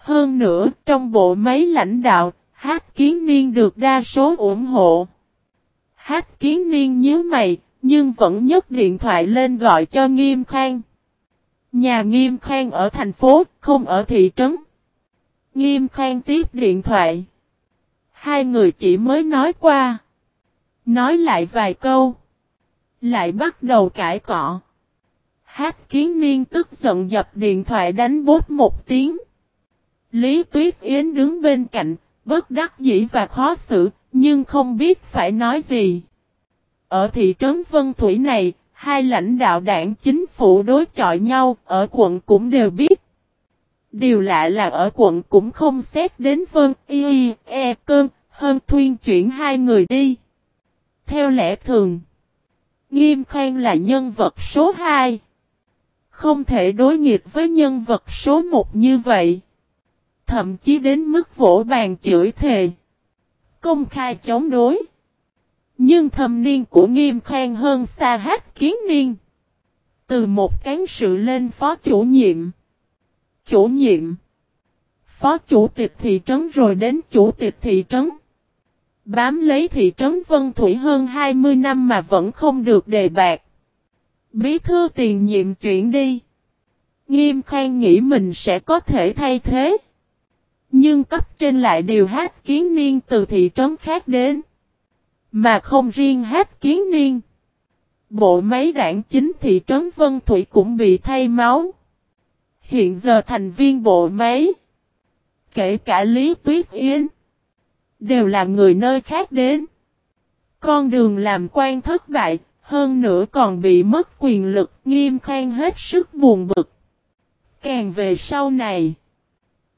Hơn nữa, trong bộ máy lãnh đạo, Hát Kiến Niên được đa số ủng hộ. Hát Kiến Niên nhớ mày, nhưng vẫn nhấc điện thoại lên gọi cho Nghiêm Khang. Nhà Nghiêm Khang ở thành phố, không ở thị trấn. Nghiêm Khang tiếp điện thoại. Hai người chỉ mới nói qua. Nói lại vài câu. Lại bắt đầu cãi cọ. Hát kiến niên tức giận dập điện thoại đánh bốt một tiếng. Lý Tuyết Yến đứng bên cạnh, bất đắc dĩ và khó xử, nhưng không biết phải nói gì. Ở thị trấn Vân Thủy này, hai lãnh đạo đảng chính phủ đối chọi nhau, ở quận cũng đều biết. Điều lạ là ở quận cũng không xét đến Vân Y E Cơn, hơn thuyên chuyển hai người đi. Theo lẽ thường, Nghiêm Khang là nhân vật số 2. Không thể đối nghịch với nhân vật số 1 như vậy. Thậm chí đến mức vỗ bàn chửi thề. Công khai chống đối. Nhưng thâm niên của Nghiêm Khang hơn xa hát kiến niên. Từ một cán sự lên phó chủ nhiệm. Chủ nhiệm. Phó chủ tịch thị trấn rồi đến chủ tịch thị trấn. Bám lấy thị trấn Vân Thủy hơn 20 năm mà vẫn không được đề bạc. Bí thư tiền nhiệm chuyển đi. Nghiêm Khang nghĩ mình sẽ có thể thay thế. Nhưng cấp trên lại điều hát kiến niên từ thị trấn khác đến. Mà không riêng hát kiến niên. Bộ máy đảng chính thị trấn Vân Thủy cũng bị thay máu. Hiện giờ thành viên bộ máy. Kể cả Lý Tuyết Yến. Đều là người nơi khác đến. Con đường làm quan thất bại, hơn nữa còn bị mất quyền lực nghiêm khang hết sức buồn bực. Càng về sau này,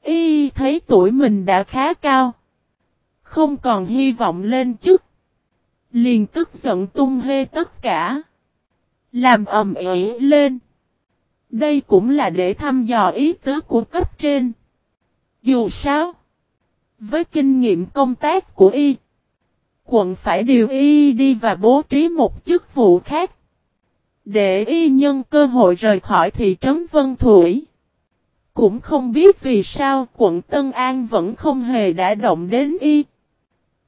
y thấy tuổi mình đã khá cao. Không còn hy vọng lên chức. Liền tức giận tung hê tất cả. Làm ầm ĩ lên. Đây cũng là để thăm dò ý tứ của cấp trên. Dù sao, với kinh nghiệm công tác của y, quận phải điều y đi và bố trí một chức vụ khác. Để y nhân cơ hội rời khỏi thị trấn Vân Thủy. Cũng không biết vì sao quận Tân An vẫn không hề đã động đến y.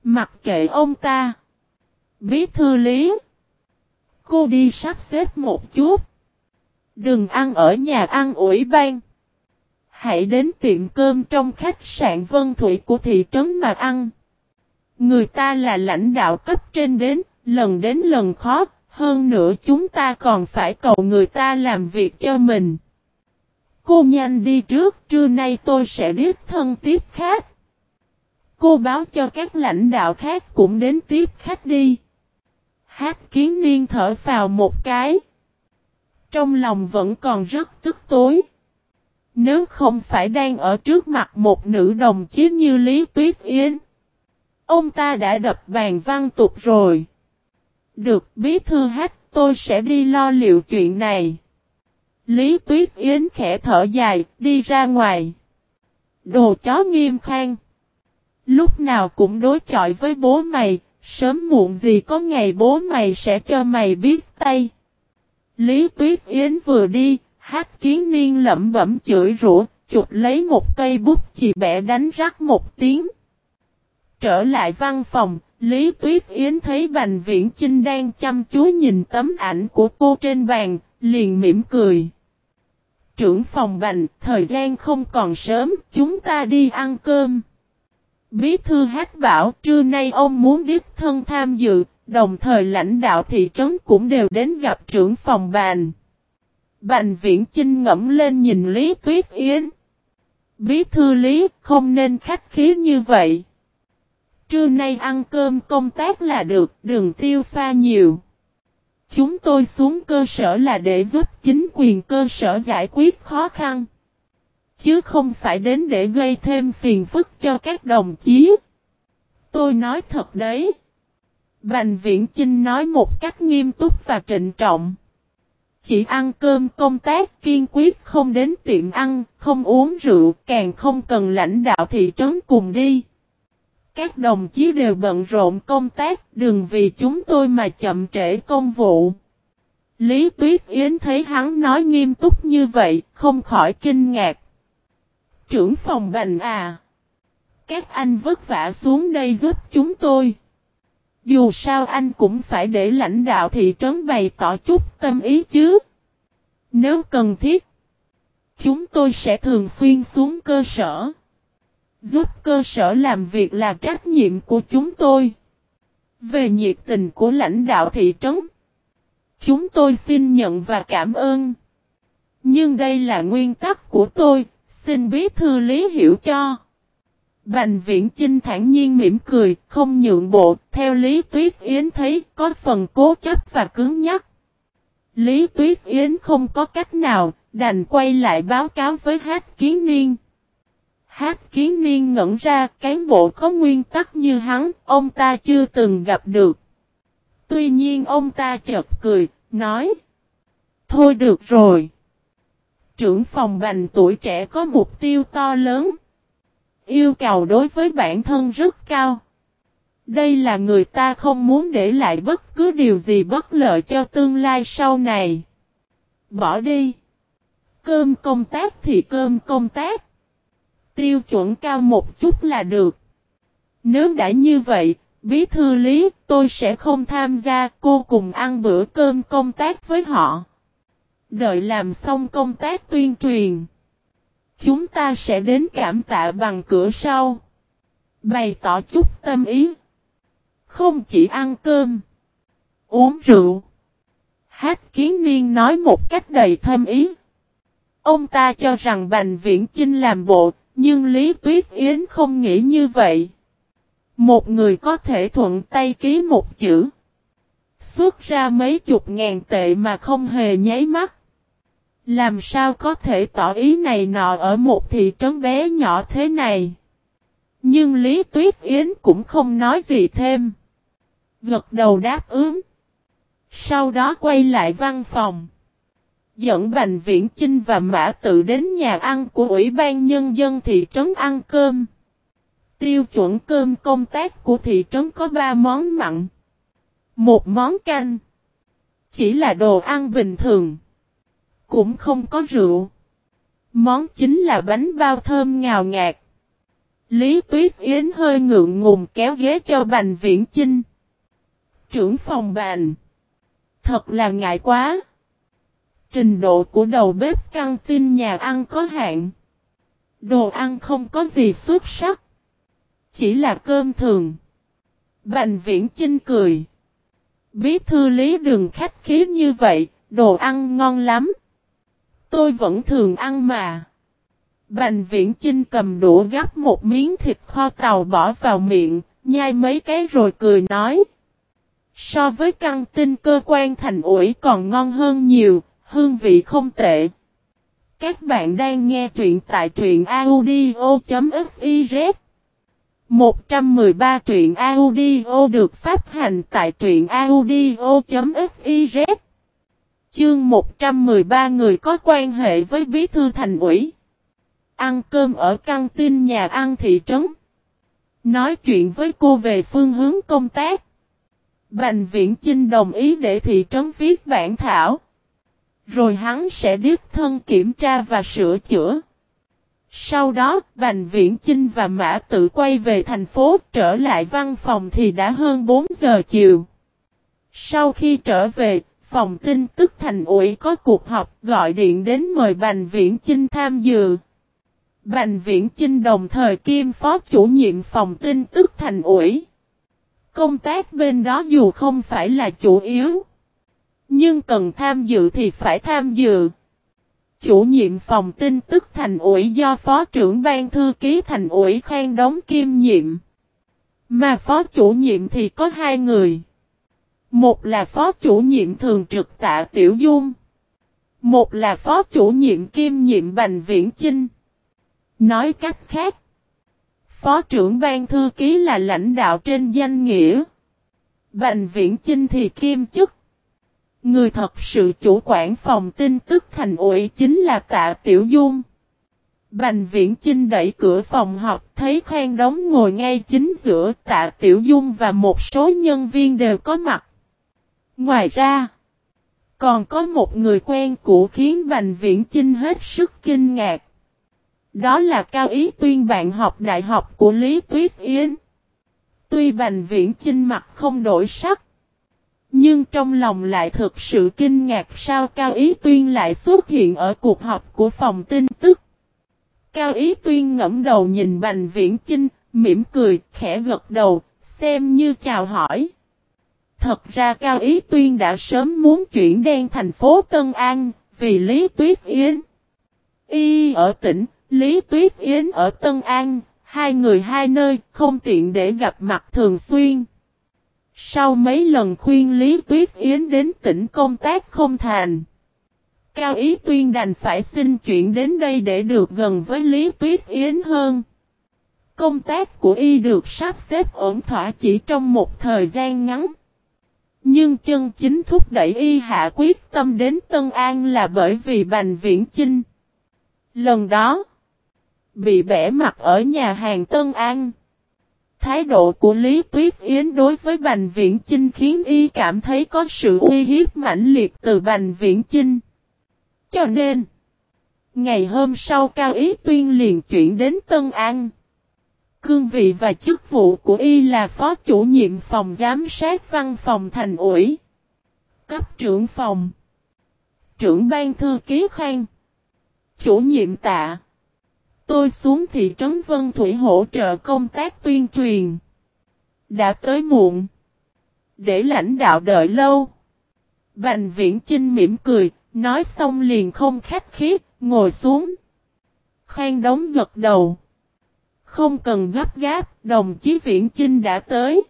Mặc kệ ông ta. Bí thư lý. Cô đi sắp xếp một chút. Đừng ăn ở nhà ăn ủy ban. Hãy đến tiệm cơm trong khách sạn Vân Thủy của thị trấn mà ăn. Người ta là lãnh đạo cấp trên đến, lần đến lần khó, hơn nữa chúng ta còn phải cầu người ta làm việc cho mình. Cô nhanh đi trước, trưa nay tôi sẽ đích thân tiếp khách. Cô báo cho các lãnh đạo khác cũng đến tiếp khách đi. Hát kiến niên thở vào một cái. Trong lòng vẫn còn rất tức tối. Nếu không phải đang ở trước mặt một nữ đồng chí như Lý Tuyết Yến. Ông ta đã đập bàn văn tục rồi. Được bí thư hát tôi sẽ đi lo liệu chuyện này. Lý Tuyết Yến khẽ thở dài, đi ra ngoài. Đồ chó nghiêm khang. Lúc nào cũng đối chọi với bố mày, sớm muộn gì có ngày bố mày sẽ cho mày biết tay. Lý Tuyết Yến vừa đi, hát kiến niên lẩm bẩm chửi rủa, chụp lấy một cây bút chì bẻ đánh rắc một tiếng. Trở lại văn phòng, Lý Tuyết Yến thấy Bành Viễn Chinh đang chăm chú nhìn tấm ảnh của cô trên bàn, liền mỉm cười. Trưởng phòng Bành, thời gian không còn sớm, chúng ta đi ăn cơm. Bí thư hát bảo trưa nay ông muốn đích thân tham dự, đồng thời lãnh đạo thị trấn cũng đều đến gặp trưởng phòng Bành. Bành Viễn Chinh ngẫm lên nhìn Lý Tuyết Yến. Bí thư Lý không nên khách khí như vậy. Trưa nay ăn cơm công tác là được, đừng tiêu pha nhiều. Chúng tôi xuống cơ sở là để giúp chính quyền cơ sở giải quyết khó khăn. Chứ không phải đến để gây thêm phiền phức cho các đồng chí. Tôi nói thật đấy. Bành Viễn Chinh nói một cách nghiêm túc và trịnh trọng. Chỉ ăn cơm công tác kiên quyết không đến tiệm ăn, không uống rượu, càng không cần lãnh đạo thị trấn cùng đi. Các đồng chí đều bận rộn công tác, đừng vì chúng tôi mà chậm trễ công vụ. Lý Tuyết Yến thấy hắn nói nghiêm túc như vậy, không khỏi kinh ngạc. Trưởng phòng bệnh à. Các anh vất vả xuống đây giúp chúng tôi. Dù sao anh cũng phải để lãnh đạo thị trấn bày tỏ chút tâm ý chứ. Nếu cần thiết, chúng tôi sẽ thường xuyên xuống cơ sở. Giúp cơ sở làm việc là trách nhiệm của chúng tôi. Về nhiệt tình của lãnh đạo thị trấn, chúng tôi xin nhận và cảm ơn. Nhưng đây là nguyên tắc của tôi, xin bí thư lý hiểu cho. Bành viễn Chinh thản nhiên mỉm cười, không nhượng bộ, theo Lý Tuyết Yến thấy có phần cố chấp và cứng nhắc. Lý Tuyết Yến không có cách nào, đành quay lại báo cáo với Hát Kiến Niên. Hát Kiến Niên ngẩn ra, cán bộ có nguyên tắc như hắn, ông ta chưa từng gặp được. Tuy nhiên ông ta chợt cười, nói. Thôi được rồi. Trưởng phòng bành tuổi trẻ có mục tiêu to lớn. Yêu cầu đối với bản thân rất cao. Đây là người ta không muốn để lại bất cứ điều gì bất lợi cho tương lai sau này. Bỏ đi. Cơm công tác thì cơm công tác. Tiêu chuẩn cao một chút là được. Nếu đã như vậy, bí thư lý, tôi sẽ không tham gia cô cùng ăn bữa cơm công tác với họ. Đợi làm xong công tác tuyên truyền. Chúng ta sẽ đến cảm tạ bằng cửa sau. Bày tỏ chút tâm ý. Không chỉ ăn cơm. Uống rượu. Hát kiến niên nói một cách đầy thâm ý. Ông ta cho rằng Bành Viễn Chinh làm bộ, nhưng Lý Tuyết Yến không nghĩ như vậy. Một người có thể thuận tay ký một chữ. Xuất ra mấy chục ngàn tệ mà không hề nháy mắt. Làm sao có thể tỏ ý này nọ ở một thị trấn bé nhỏ thế này? Nhưng Lý Tuyết Yến cũng không nói gì thêm. Gật đầu đáp ứng. Sau đó quay lại văn phòng. Dẫn Bành Viễn Chinh và Mã Tự đến nhà ăn của Ủy ban Nhân dân thị trấn ăn cơm. Tiêu chuẩn cơm công tác của thị trấn có 3 món mặn. Một món canh. Chỉ là đồ ăn bình thường. Cũng không có rượu. Món chính là bánh bao thơm ngào ngạt. Lý Tuyết Yến hơi ngượng ngùng kéo ghế cho Bành Viễn Chinh. Trưởng phòng bàn. Thật là ngại quá. Trình độ của đầu bếp căng tin nhà ăn có hạn. Đồ ăn không có gì xuất sắc. Chỉ là cơm thường. Bành Viễn Chinh cười. Bí thư lý đừng khách khí như vậy, đồ ăn ngon lắm. Tôi vẫn thường ăn mà. Bành viễn Trinh cầm đũa gắp một miếng thịt kho tàu bỏ vào miệng, nhai mấy cái rồi cười nói. So với căng tin cơ quan thành ủi còn ngon hơn nhiều, hương vị không tệ. Các bạn đang nghe truyện tại truyện audio.fiz 113 truyện audio được phát hành tại truyện audio.fiz Chương 113 người có quan hệ với bí thư thành ủy. Ăn cơm ở căng tin nhà ăn thị trấn. Nói chuyện với cô về phương hướng công tác. Bành viễn Chinh đồng ý để thị trấn viết bản thảo. Rồi hắn sẽ đích thân kiểm tra và sửa chữa. Sau đó, Bành Viễn Chinh và Mã Tự quay về thành phố trở lại văn phòng thì đã hơn 4 giờ chiều. Sau khi trở về, phòng tin tức thành ủy có cuộc họp gọi điện đến mời Bành Viễn Chinh tham dự. Bành Viễn Chinh đồng thời kiêm phó chủ nhiệm phòng tin tức thành ủy. Công tác bên đó dù không phải là chủ yếu. Nhưng cần tham dự thì phải tham dự. Chủ nhiệm phòng tin tức thành ủy do phó trưởng ban thư ký thành ủy Khang Đống kiêm nhiệm. Mà phó chủ nhiệm thì có hai người. Một là phó chủ nhiệm thường trực tạ Tiểu Dung. Một là phó chủ nhiệm kiêm nhiệm Bành Viễn Chinh. Nói cách khác, phó trưởng ban thư ký là lãnh đạo trên danh nghĩa. Bành Viễn Chinh thì kiêm chức. Người thật sự chủ quản phòng tin tức thành ủy chính là tạ Tiểu Dung. Bành Viễn Chinh đẩy cửa phòng họp thấy khoan Đống ngồi ngay chính giữa tạ Tiểu Dung và một số nhân viên đều có mặt. Ngoài ra, còn có một người quen cũ khiến Bành Viễn Chinh hết sức kinh ngạc. Đó là Cao Ý Tuyên bạn học đại học của Lý Tuyết Yến. Tuy Bành Viễn Chinh mặt không đổi sắc. Nhưng trong lòng lại thực sự kinh ngạc sao Cao Ý Tuyên lại xuất hiện ở cuộc họp của phòng tin tức. Cao Ý Tuyên ngẫm đầu nhìn Bành Viễn Chinh, mỉm cười, khẽ gật đầu, xem như chào hỏi. Thật ra Cao Ý Tuyên đã sớm muốn chuyển đen thành phố Tân An, vì Lý Tuyết Yến. Y ở tỉnh, Lý Tuyết Yến ở Tân An, hai người hai nơi, không tiện để gặp mặt thường xuyên. Sau mấy lần khuyên Lý Tuyết Yến đến tỉnh công tác không thành. Cao Ý Tuyên đành phải xin chuyện đến đây để được gần với Lý Tuyết Yến hơn. Công tác của y được sắp xếp ổn thỏa chỉ trong một thời gian ngắn. Nhưng chân chính thúc đẩy y hạ quyết tâm đến Tân An là bởi vì Bành Viễn Chinh. Lần đó, bị bẻ mặt ở nhà hàng Tân An. Thái độ của Lý Tuyết Yến đối với Bành Viễn Chinh khiến y cảm thấy có sự uy hiếp mãnh liệt từ Bành Viễn Chinh. Cho nên, ngày hôm sau Cao Ý Tuyên liền chuyển đến Tân An. Cương vị và chức vụ của y là phó chủ nhiệm phòng giám sát văn phòng thành ủy. Cấp trưởng phòng. Trưởng ban thư ký khang. Chủ nhiệm tạ. Tôi xuống thị trấn Vân Thủy hỗ trợ công tác tuyên truyền. Đã tới muộn. Để lãnh đạo đợi lâu. Bành viễn Trinh mỉm cười, nói xong liền không khách khí, ngồi xuống. Khang đóng gật đầu. Không cần gấp gáp, đồng chí Viễn trinh đã tới.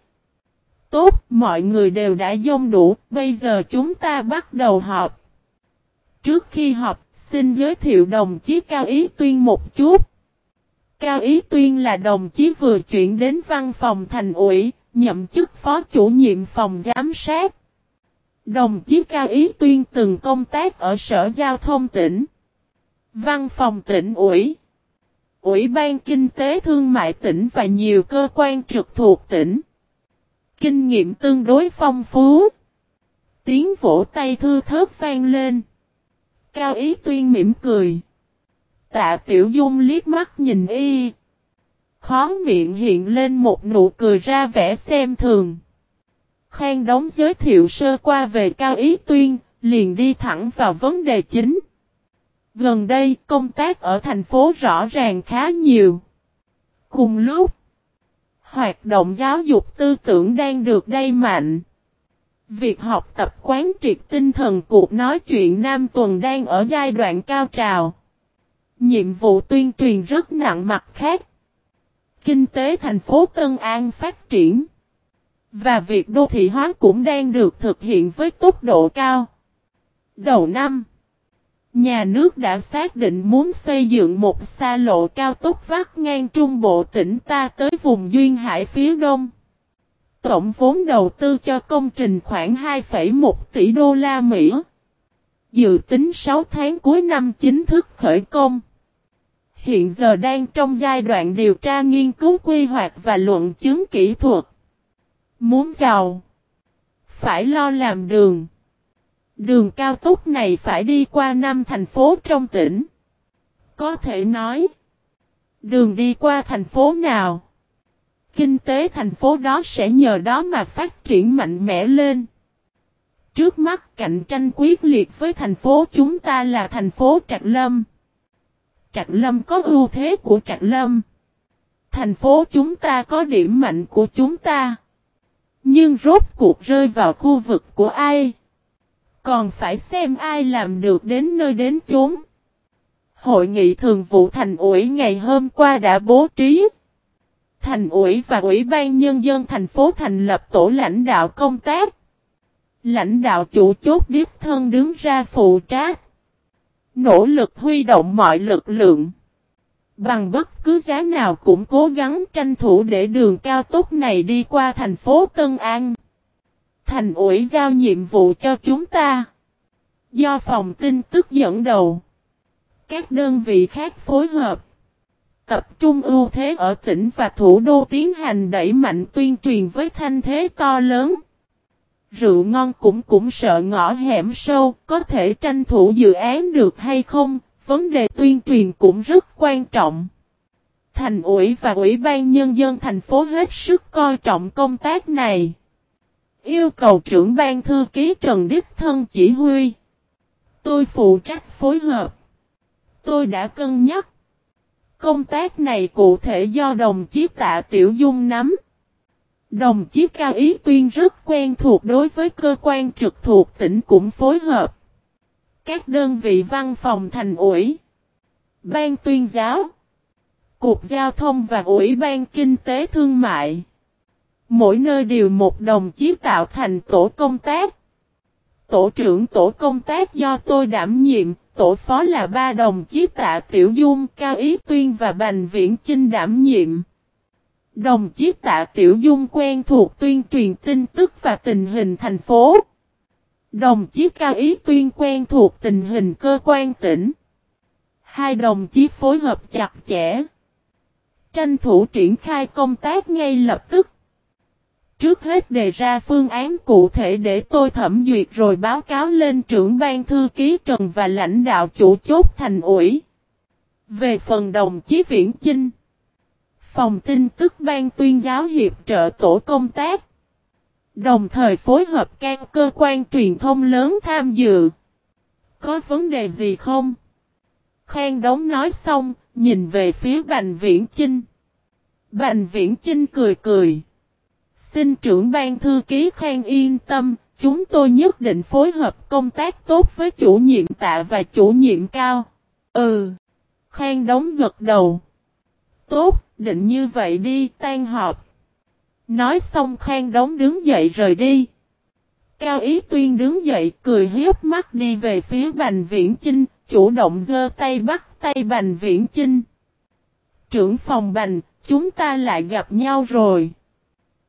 Tốt, mọi người đều đã dông đủ, bây giờ chúng ta bắt đầu họp. Trước khi họp, xin giới thiệu đồng chí Cao Ý Tuyên một chút. Cao Ý Tuyên là đồng chí vừa chuyển đến văn phòng thành ủy, nhậm chức phó chủ nhiệm phòng giám sát. Đồng chí Cao Ý Tuyên từng công tác ở Sở Giao thông tỉnh, văn phòng tỉnh ủy. Ủy ban Kinh tế Thương mại tỉnh và nhiều cơ quan trực thuộc tỉnh. Kinh nghiệm tương đối phong phú. Tiếng vỗ tay thư thớt vang lên. Cao Ý Tuyên mỉm cười. Tạ Tiểu Dung liếc mắt nhìn y. Khó miệng hiện lên một nụ cười ra vẻ xem thường. Khang đóng giới thiệu sơ qua về Cao Ý Tuyên, liền đi thẳng vào vấn đề chính. Gần đây công tác ở thành phố rõ ràng khá nhiều. Cùng lúc, hoạt động giáo dục tư tưởng đang được đẩy mạnh. Việc học tập quán triệt tinh thần cuộc nói chuyện Nam Tuần đang ở giai đoạn cao trào. Nhiệm vụ tuyên truyền rất nặng mặt khác. Kinh tế thành phố Tân An phát triển. Và việc đô thị hóa cũng đang được thực hiện với tốc độ cao. Đầu năm, Nhà nước đã xác định muốn xây dựng một xa lộ cao tốc vắt ngang trung bộ tỉnh ta tới vùng Duyên Hải phía đông. Tổng vốn đầu tư cho công trình khoảng 2,1 tỷ đô la Mỹ. Dự tính 6 tháng cuối năm chính thức khởi công. Hiện giờ đang trong giai đoạn điều tra nghiên cứu quy hoạch và luận chứng kỹ thuật. Muốn giàu, phải lo làm đường. Đường cao tốc này phải đi qua năm thành phố trong tỉnh. Có thể nói, đường đi qua thành phố nào, kinh tế thành phố đó sẽ nhờ đó mà phát triển mạnh mẽ lên. Trước mắt, cạnh tranh quyết liệt với thành phố chúng ta là thành phố Trạch Lâm. Trạch Lâm có ưu thế của Trạch Lâm. Thành phố chúng ta có điểm mạnh của chúng ta. Nhưng rốt cuộc rơi vào khu vực của ai? Còn phải xem ai làm được đến nơi đến chốn. Hội nghị thường vụ thành ủy ngày hôm qua đã bố trí. Thành ủy và Ủy ban Nhân dân thành phố thành lập tổ lãnh đạo công tác. Lãnh đạo chủ chốt điếp thân đứng ra phụ trách. Nỗ lực huy động mọi lực lượng. Bằng bất cứ giá nào cũng cố gắng tranh thủ để đường cao tốc này đi qua thành phố Tân An. Thành ủy giao nhiệm vụ cho chúng ta. Do phòng tin tức dẫn đầu. Các đơn vị khác phối hợp. Tập trung ưu thế ở tỉnh và thủ đô tiến hành đẩy mạnh tuyên truyền với thanh thế to lớn. Rượu ngon cũng cũng sợ ngõ hẻm sâu, có thể tranh thủ dự án được hay không, vấn đề tuyên truyền cũng rất quan trọng. Thành ủy và Ủy ban Nhân dân thành phố hết sức coi trọng công tác này. Yêu cầu trưởng ban thư ký Trần Đức Thân chỉ huy. Tôi phụ trách phối hợp. Tôi đã cân nhắc. Công tác này cụ thể do đồng chí tạ Tiểu Dung nắm. Đồng chí Cao Ý Tuyên rất quen thuộc đối với cơ quan trực thuộc tỉnh cũng phối hợp. Các đơn vị văn phòng thành ủy, ban tuyên giáo, cục giao thông và ủy ban kinh tế thương mại. Mỗi nơi đều một đồng chí tạo thành tổ công tác. Tổ trưởng tổ công tác do tôi đảm nhiệm, tổ phó là ba đồng chí tạ Tiểu Dung, Cao Ý Tuyên và Bành Viễn Chinh đảm nhiệm. Đồng chí tạ Tiểu Dung quen thuộc tuyên truyền tin tức và tình hình thành phố. Đồng chí Cao Ý Tuyên quen thuộc tình hình cơ quan tỉnh. Hai đồng chí phối hợp chặt chẽ. Tranh thủ triển khai công tác ngay lập tức. Trước hết đề ra phương án cụ thể để tôi thẩm duyệt rồi báo cáo lên trưởng ban thư ký Trần và lãnh đạo chủ chốt thành ủy. Về phần đồng chí Viễn Chinh, phòng tin tức ban tuyên giáo hiệp trợ tổ công tác, đồng thời phối hợp các cơ quan truyền thông lớn tham dự. Có vấn đề gì không? Khang Đống nói xong, nhìn về phía Bành Viễn Chinh. Bành Viễn Chinh cười cười. Xin trưởng ban thư ký Khang yên tâm, chúng tôi nhất định phối hợp công tác tốt với chủ nhiệm tạ và chủ nhiệm cao. Ừ. Khang đóng gật đầu. Tốt, định như vậy đi, tan họp. Nói xong Khang đóng đứng dậy rời đi. Cao Ý Tuyên đứng dậy cười hiếp mắt đi về phía Bành Viễn Chinh, chủ động giơ tay bắt tay Bành Viễn Chinh. Trưởng phòng Bành, chúng ta lại gặp nhau rồi.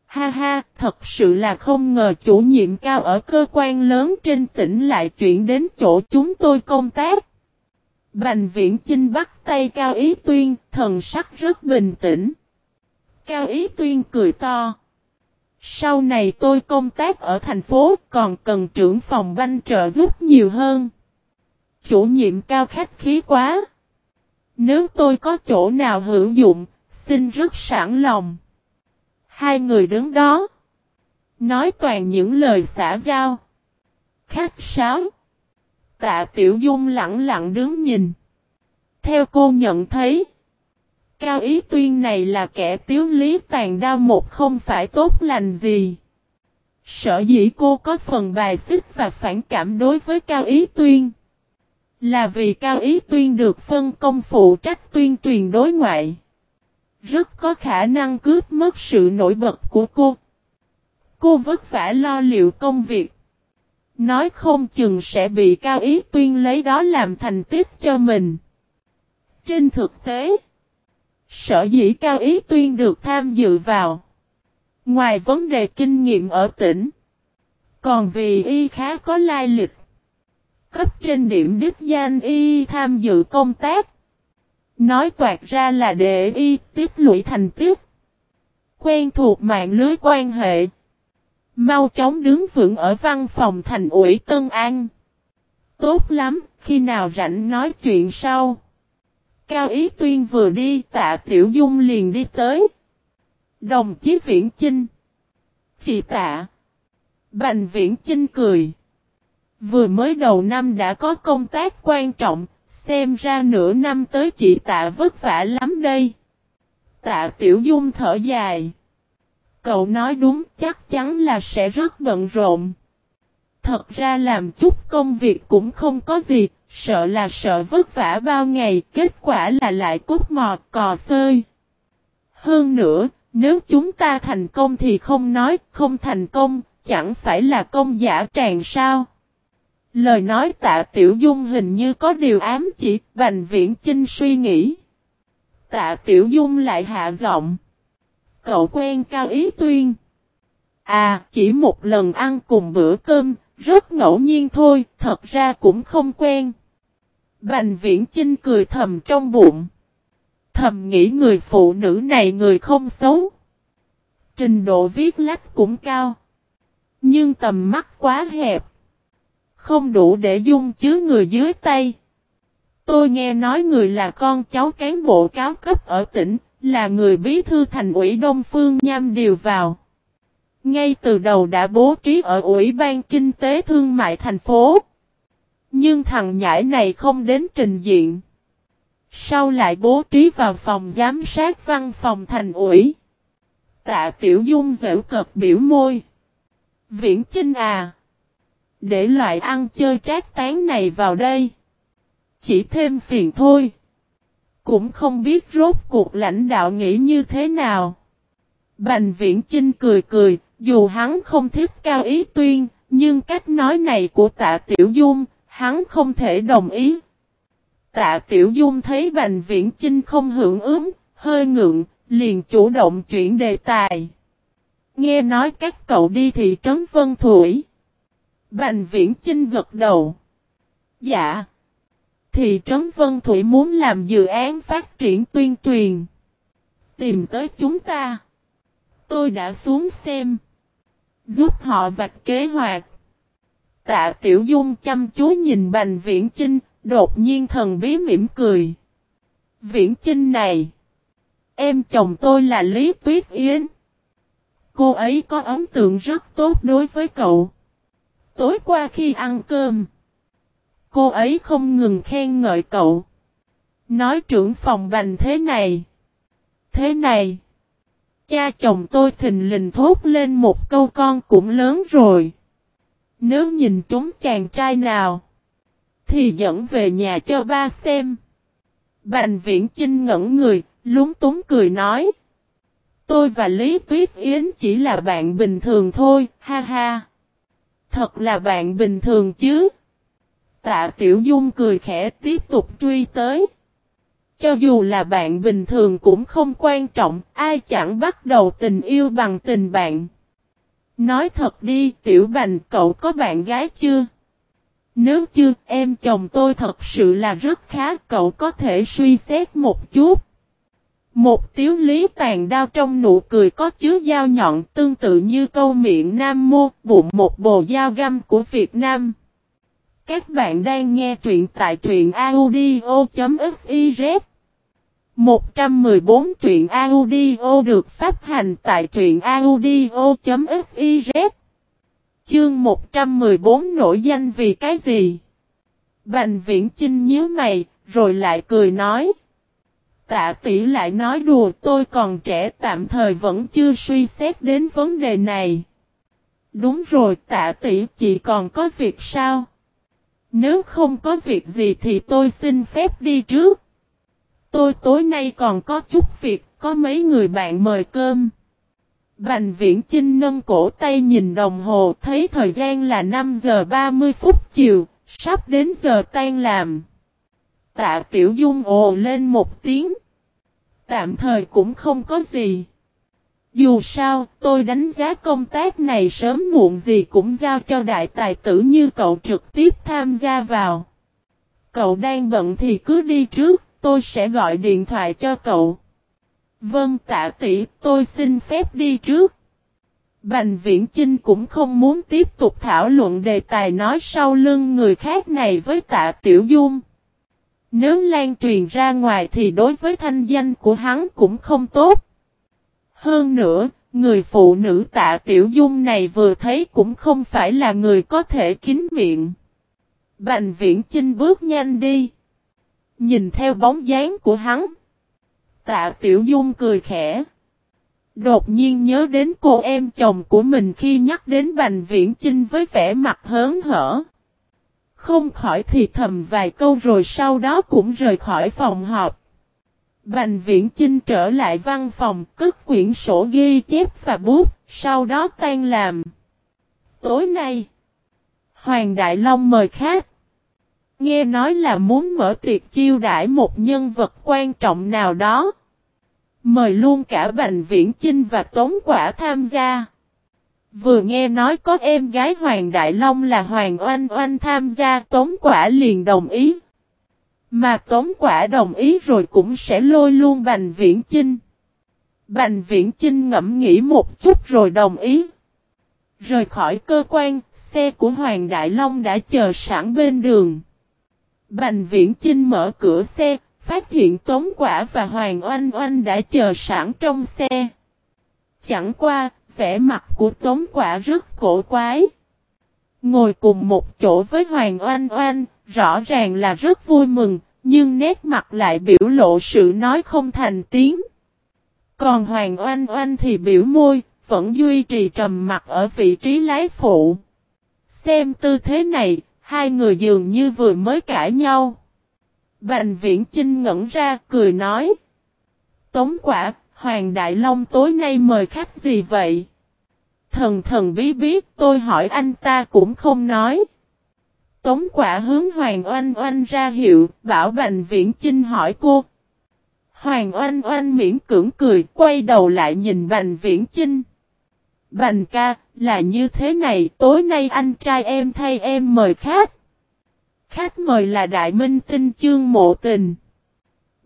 Ha ha, thật sự là không ngờ chủ nhiệm cao ở cơ quan lớn trên tỉnh lại chuyển đến chỗ chúng tôi công tác. Bành viễn Chinh bắt tay Cao Ý Tuyên, thần sắc rất bình tĩnh. Cao Ý Tuyên cười to. Sau này tôi công tác ở thành phố còn cần trưởng phòng banh trợ giúp nhiều hơn. Chủ nhiệm cao khách khí quá. Nếu tôi có chỗ nào hữu dụng, xin rất sẵn lòng. Hai người đứng đó. Nói toàn những lời xả giao. Khách sáo. Tạ Tiểu Dung lặng lặng đứng nhìn. Theo cô nhận thấy. Cao Ý Tuyên này là kẻ tiếu lý tàn đao một không phải tốt lành gì. Sở dĩ cô có phần bài xích và phản cảm đối với Cao Ý Tuyên. Là vì Cao Ý Tuyên được phân công phụ trách tuyên truyền đối ngoại. Rất có khả năng cướp mất sự nổi bật của cô. Cô vất vả lo liệu công việc. Nói không chừng sẽ bị Cao Ý Tuyên lấy đó làm thành tích cho mình. Trên thực tế, sở dĩ Cao Ý Tuyên được tham dự vào. Ngoài vấn đề kinh nghiệm ở tỉnh, còn vì y khá có lai lịch. Cấp trên điểm đích danh y tham dự công tác. Nói toạt ra là để y tiếp lũy thành tiếp. Quen thuộc mạng lưới quan hệ. Mau chóng đứng vững ở văn phòng thành ủy Tân An. Tốt lắm, khi nào rảnh nói chuyện sau. Cao Ý Tuyên vừa đi tạ Tiểu Dung liền đi tới. Đồng chí Viễn Chinh. Chị tạ. Bành Viễn Chinh cười. Vừa mới đầu năm đã có công tác quan trọng, Xem ra nửa năm tới chị tạ vất vả lắm đây. Tạ Tiểu Dung thở dài. Cậu nói đúng chắc chắn là sẽ rất bận rộn. Thật ra làm chút công việc cũng không có gì, sợ là sợ vất vả bao ngày, kết quả là lại cút mọt cò sơi. Hơn nữa, nếu chúng ta thành công thì không nói, không thành công, chẳng phải là công giả tràn sao. Lời nói tạ tiểu dung hình như có điều ám chỉ, Bành Viễn Chinh suy nghĩ. Tạ tiểu dung lại hạ giọng. Cậu quen Cao Ý Tuyên. À, chỉ một lần ăn cùng bữa cơm, rất ngẫu nhiên thôi, thật ra cũng không quen. Bành Viễn Chinh cười thầm trong bụng. Thầm nghĩ người phụ nữ này người không xấu. Trình độ viết lách cũng cao. Nhưng tầm mắt quá hẹp. Không đủ để dung chứa người dưới tay. Tôi nghe nói người là con cháu cán bộ cáo cấp ở tỉnh, là người bí thư thành ủy Đông Phương Nham điều vào. Ngay từ đầu đã bố trí ở Ủy ban Kinh tế Thương mại thành phố. Nhưng thằng nhãi này không đến trình diện. Sau lại bố trí vào phòng giám sát văn phòng thành ủy. Tạ Tiểu Dung dễu cợt biểu môi. Viễn Chinh à. Để loại ăn chơi trác tán này vào đây. Chỉ thêm phiền thôi. Cũng không biết rốt cuộc lãnh đạo nghĩ như thế nào. Bành Viễn Chinh cười cười, dù hắn không thích cao ý tuyên, nhưng cách nói này của tạ Tiểu Dung, hắn không thể đồng ý. Tạ Tiểu Dung thấy Bành Viễn Chinh không hưởng ứng, hơi ngượng, liền chủ động chuyển đề tài. Nghe nói các cậu đi thị trấn Vân Thủy. Bành Viễn Chinh gật đầu. Dạ. Thị trấn Vân Thủy muốn làm dự án phát triển tuyên truyền. Tìm tới chúng ta. Tôi đã xuống xem. Giúp họ vạch kế hoạch. Tạ Tiểu Dung chăm chú nhìn Bành Viễn Chinh, đột nhiên thần bí mỉm cười. Viễn Chinh này. Em chồng tôi là Lý Tuyết Yến. Cô ấy có ấn tượng rất tốt đối với cậu. Tối qua khi ăn cơm, cô ấy không ngừng khen ngợi cậu. Nói trưởng phòng bành thế này. Thế này. Cha chồng tôi thình lình thốt lên một câu con cũng lớn rồi. Nếu nhìn trúng chàng trai nào. Thì dẫn về nhà cho ba xem. Bành viễn chinh ngẩn người, lúng túng cười nói. Tôi và Lý Tuyết Yến chỉ là bạn bình thường thôi, ha ha. Thật là bạn bình thường chứ. Tạ Tiểu Dung cười khẽ tiếp tục truy tới. Cho dù là bạn bình thường cũng không quan trọng, ai chẳng bắt đầu tình yêu bằng tình bạn. Nói thật đi, Tiểu Bành, cậu có bạn gái chưa? Nếu chưa, em chồng tôi thật sự là rất khá, cậu có thể suy xét một chút. Một tiếu lý tàn đao trong nụ cười có chứa dao nhọn tương tự như câu miệng Nam Mô, bụng một bồ dao găm của Việt Nam. Các bạn đang nghe truyện tại truyện audio.fiz 114 truyện audio được phát hành tại truyện audio.fiz Chương 114 nổi danh vì cái gì? Bành viễn chinh nhíu mày, rồi lại cười nói. Tạ tỷ lại nói đùa tôi còn trẻ tạm thời vẫn chưa suy xét đến vấn đề này. Đúng rồi tạ tỷ chỉ còn có việc sao? Nếu không có việc gì thì tôi xin phép đi trước. Tôi tối nay còn có chút việc, có mấy người bạn mời cơm. Bành viễn Trinh nâng cổ tay nhìn đồng hồ thấy thời gian là 5 giờ 30 phút chiều, sắp đến giờ tan làm. Tạ Tiểu Dung ồ lên một tiếng. Tạm thời cũng không có gì. Dù sao, tôi đánh giá công tác này sớm muộn gì cũng giao cho đại tài tử như cậu trực tiếp tham gia vào. Cậu đang bận thì cứ đi trước, tôi sẽ gọi điện thoại cho cậu. Vâng tạ tỷ, tôi xin phép đi trước. Bành Viễn Chinh cũng không muốn tiếp tục thảo luận đề tài nói sau lưng người khác này với tạ Tiểu Dung. Nếu lan truyền ra ngoài thì đối với thanh danh của hắn cũng không tốt. Hơn nữa, người phụ nữ tạ Tiểu Dung này vừa thấy cũng không phải là người có thể kín miệng. Bành Viễn Chinh bước nhanh đi. Nhìn theo bóng dáng của hắn. Tạ Tiểu Dung cười khẽ. Đột nhiên nhớ đến cô em chồng của mình khi nhắc đến Bành Viễn Chinh với vẻ mặt hớn hở. Không khỏi thì thầm vài câu rồi sau đó cũng rời khỏi phòng họp. Bành Viễn Chinh trở lại văn phòng cất quyển sổ ghi chép và bút, sau đó tan làm. Tối nay, Hoàng Đại Long mời khách. Nghe nói là muốn mở tiệc chiêu đãi một nhân vật quan trọng nào đó. Mời luôn cả Bành Viễn Chinh và Tống Quả tham gia. Vừa nghe nói có em gái Hoàng Đại Long là Hoàng Oanh Oanh tham gia Tống Quả liền đồng ý. Mà Tống Quả đồng ý rồi cũng sẽ lôi luôn Bành Viễn Chinh. Bành Viễn Chinh ngẫm nghĩ một chút rồi đồng ý. Rời khỏi cơ quan, xe của Hoàng Đại Long đã chờ sẵn bên đường. Bành Viễn Chinh mở cửa xe, phát hiện Tống Quả và Hoàng Oanh Oanh đã chờ sẵn trong xe. Chẳng qua, vẻ mặt của Tống Quả rất cổ quái. Ngồi cùng một chỗ với Hoàng Oanh Oanh, rõ ràng là rất vui mừng, nhưng nét mặt lại biểu lộ sự nói không thành tiếng. Còn Hoàng Oanh Oanh thì biểu môi, vẫn duy trì trầm mặt ở vị trí lái phụ. Xem tư thế này, hai người dường như vừa mới cãi nhau. Bành viễn Trinh ngẩn ra cười nói. Tống quả, Hoàng Đại Long tối nay mời khách gì vậy? Thần thần bí biết tôi hỏi anh ta cũng không nói. Tống quả hướng Hoàng Oanh Oanh ra hiệu, bảo Bành Viễn Chinh hỏi cô. Hoàng Oanh Oanh miễn cưỡng cười, quay đầu lại nhìn Bành Viễn Chinh. Bành ca, là như thế này, tối nay anh trai em thay em mời khách. Khách mời là Đại Minh Tinh Chương Mộ Tình.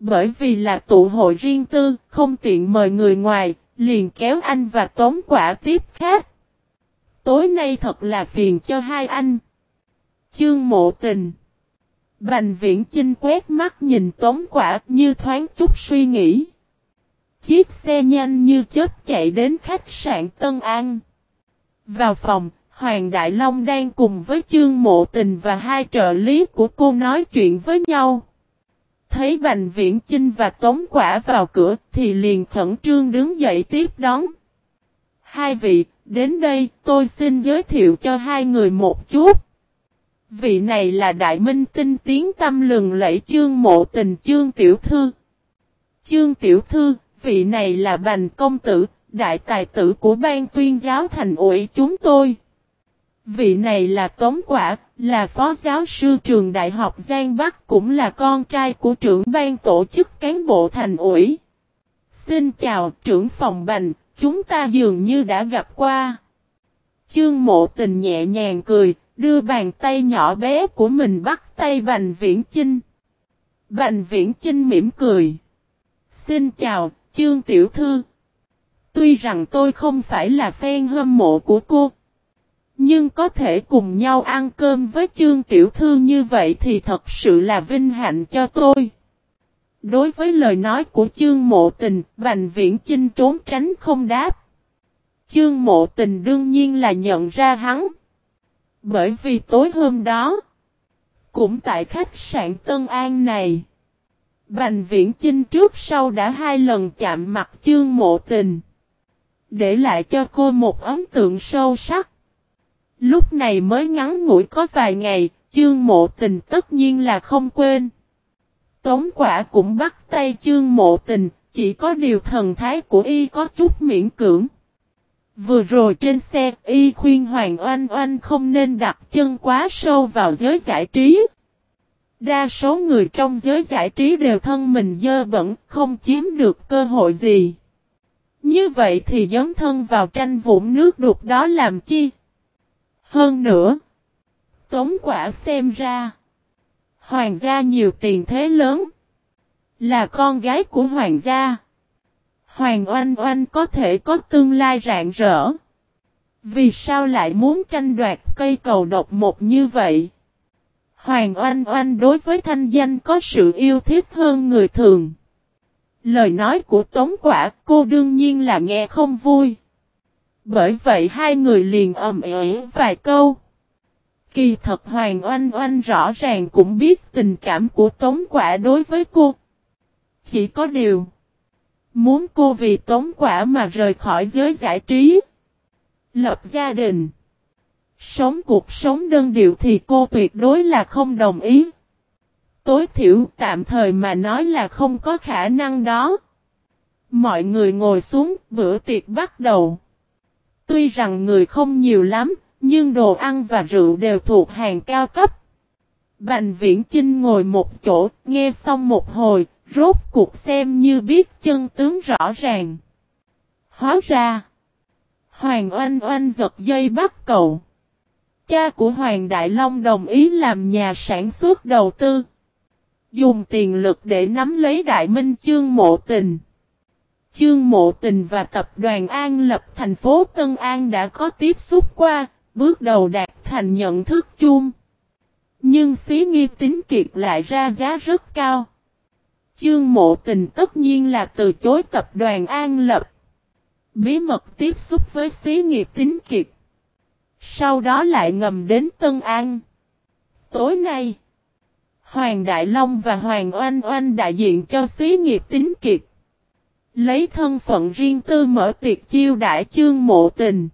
Bởi vì là tụ hội riêng tư, không tiện mời người ngoài, liền kéo anh và tóm quả tiếp khách. Tối nay thật là phiền cho hai anh. Chương Mộ Tình Bành Viễn Chinh quét mắt nhìn tóm quả như thoáng chút suy nghĩ. Chiếc xe nhanh như chết chạy đến khách sạn Tân An. Vào phòng, Hoàng Đại Long đang cùng với Chương Mộ Tình và hai trợ lý của cô nói chuyện với nhau. Thấy Bành Viễn Chinh và Tống Quả vào cửa thì liền khẩn trương đứng dậy tiếp đón. Hai vị, đến đây tôi xin giới thiệu cho hai người một chút. Vị này là Đại Minh tinh tiếng tâm lừng lẫy Chương Mộ Tình Chương Tiểu Thư. Chương Tiểu Thư, vị này là Bành Công Tử, đại tài tử của ban tuyên giáo thành ủy chúng tôi. Vị này là Tống Quả, là phó giáo sư trường đại học Giang Bắc cũng là con trai của trưởng ban tổ chức cán bộ thành ủy. Xin chào trưởng phòng bành, chúng ta dường như đã gặp qua. Chương mộ tình nhẹ nhàng cười, đưa bàn tay nhỏ bé của mình bắt tay Bành Viễn Chinh. Bành Viễn Chinh mỉm cười. Xin chào, Chương Tiểu Thư. Tuy rằng tôi không phải là fan hâm mộ của cô. Nhưng có thể cùng nhau ăn cơm với Chương Tiểu Thư như vậy thì thật sự là vinh hạnh cho tôi. Đối với lời nói của Chương Mộ Tình, Bành Viễn Chinh trốn tránh không đáp. Chương Mộ Tình đương nhiên là nhận ra hắn. Bởi vì tối hôm đó, cũng tại khách sạn Tân An này, Bành Viễn Chinh trước sau đã hai lần chạm mặt Chương Mộ Tình. Để lại cho cô một ấn tượng sâu sắc. Lúc này mới ngắn ngủi có vài ngày, chương mộ tình tất nhiên là không quên. Tống quả cũng bắt tay chương mộ tình, chỉ có điều thần thái của y có chút miễn cưỡng. Vừa rồi trên xe, y khuyên Hoàng Oanh Oanh không nên đặt chân quá sâu vào giới giải trí. Đa số người trong giới giải trí đều thân mình dơ bẩn, không chiếm được cơ hội gì. Như vậy thì dấn thân vào tranh vũng nước đục đó làm chi? Hơn nữa, tống quả xem ra, hoàng gia nhiều tiền thế lớn, là con gái của hoàng gia. Hoàng oanh oanh có thể có tương lai rạng rỡ. Vì sao lại muốn tranh đoạt cây cầu độc một như vậy? Hoàng oanh oanh đối với thanh danh có sự yêu thích hơn người thường. Lời nói của Tống Quả cô đương nhiên là nghe không vui. Bởi vậy hai người liền ầm ĩ vài câu. Kỳ thật Hoàng Oanh Oanh rõ ràng cũng biết tình cảm của Tống Quả đối với cô. Chỉ có điều. Muốn cô vì Tống Quả mà rời khỏi giới giải trí. Lập gia đình. Sống cuộc sống đơn điệu thì cô tuyệt đối là không đồng ý. Tối thiểu tạm thời mà nói là không có khả năng đó. Mọi người ngồi xuống, bữa tiệc bắt đầu. Tuy rằng người không nhiều lắm, nhưng đồ ăn và rượu đều thuộc hàng cao cấp. Bành viễn Chinh ngồi một chỗ, nghe xong một hồi, rốt cuộc xem như biết chân tướng rõ ràng. Hóa ra, Hoàng Oanh Oanh giật dây bắt cầu. Cha của Hoàng Đại Long đồng ý làm nhà sản xuất đầu tư. Dùng tiền lực để nắm lấy Đại Minh Chương Mộ Tình. Chương Mộ Tình và tập đoàn An lập thành phố Tân An đã có tiếp xúc qua, bước đầu đạt thành nhận thức chung. Nhưng xí nghi tính kiệt lại ra giá rất cao. Chương mộ tình tất nhiên là từ chối tập đoàn An Lập. Bí mật tiếp xúc với xí nghiệp tính kiệt. Sau đó lại ngầm đến Tân An. Tối nay, Hoàng Đại Long và Hoàng Oanh Oanh đại diện cho xí nghiệp tính kiệt. Lấy thân phận riêng tư mở tiệc chiêu đãi chương mộ tình.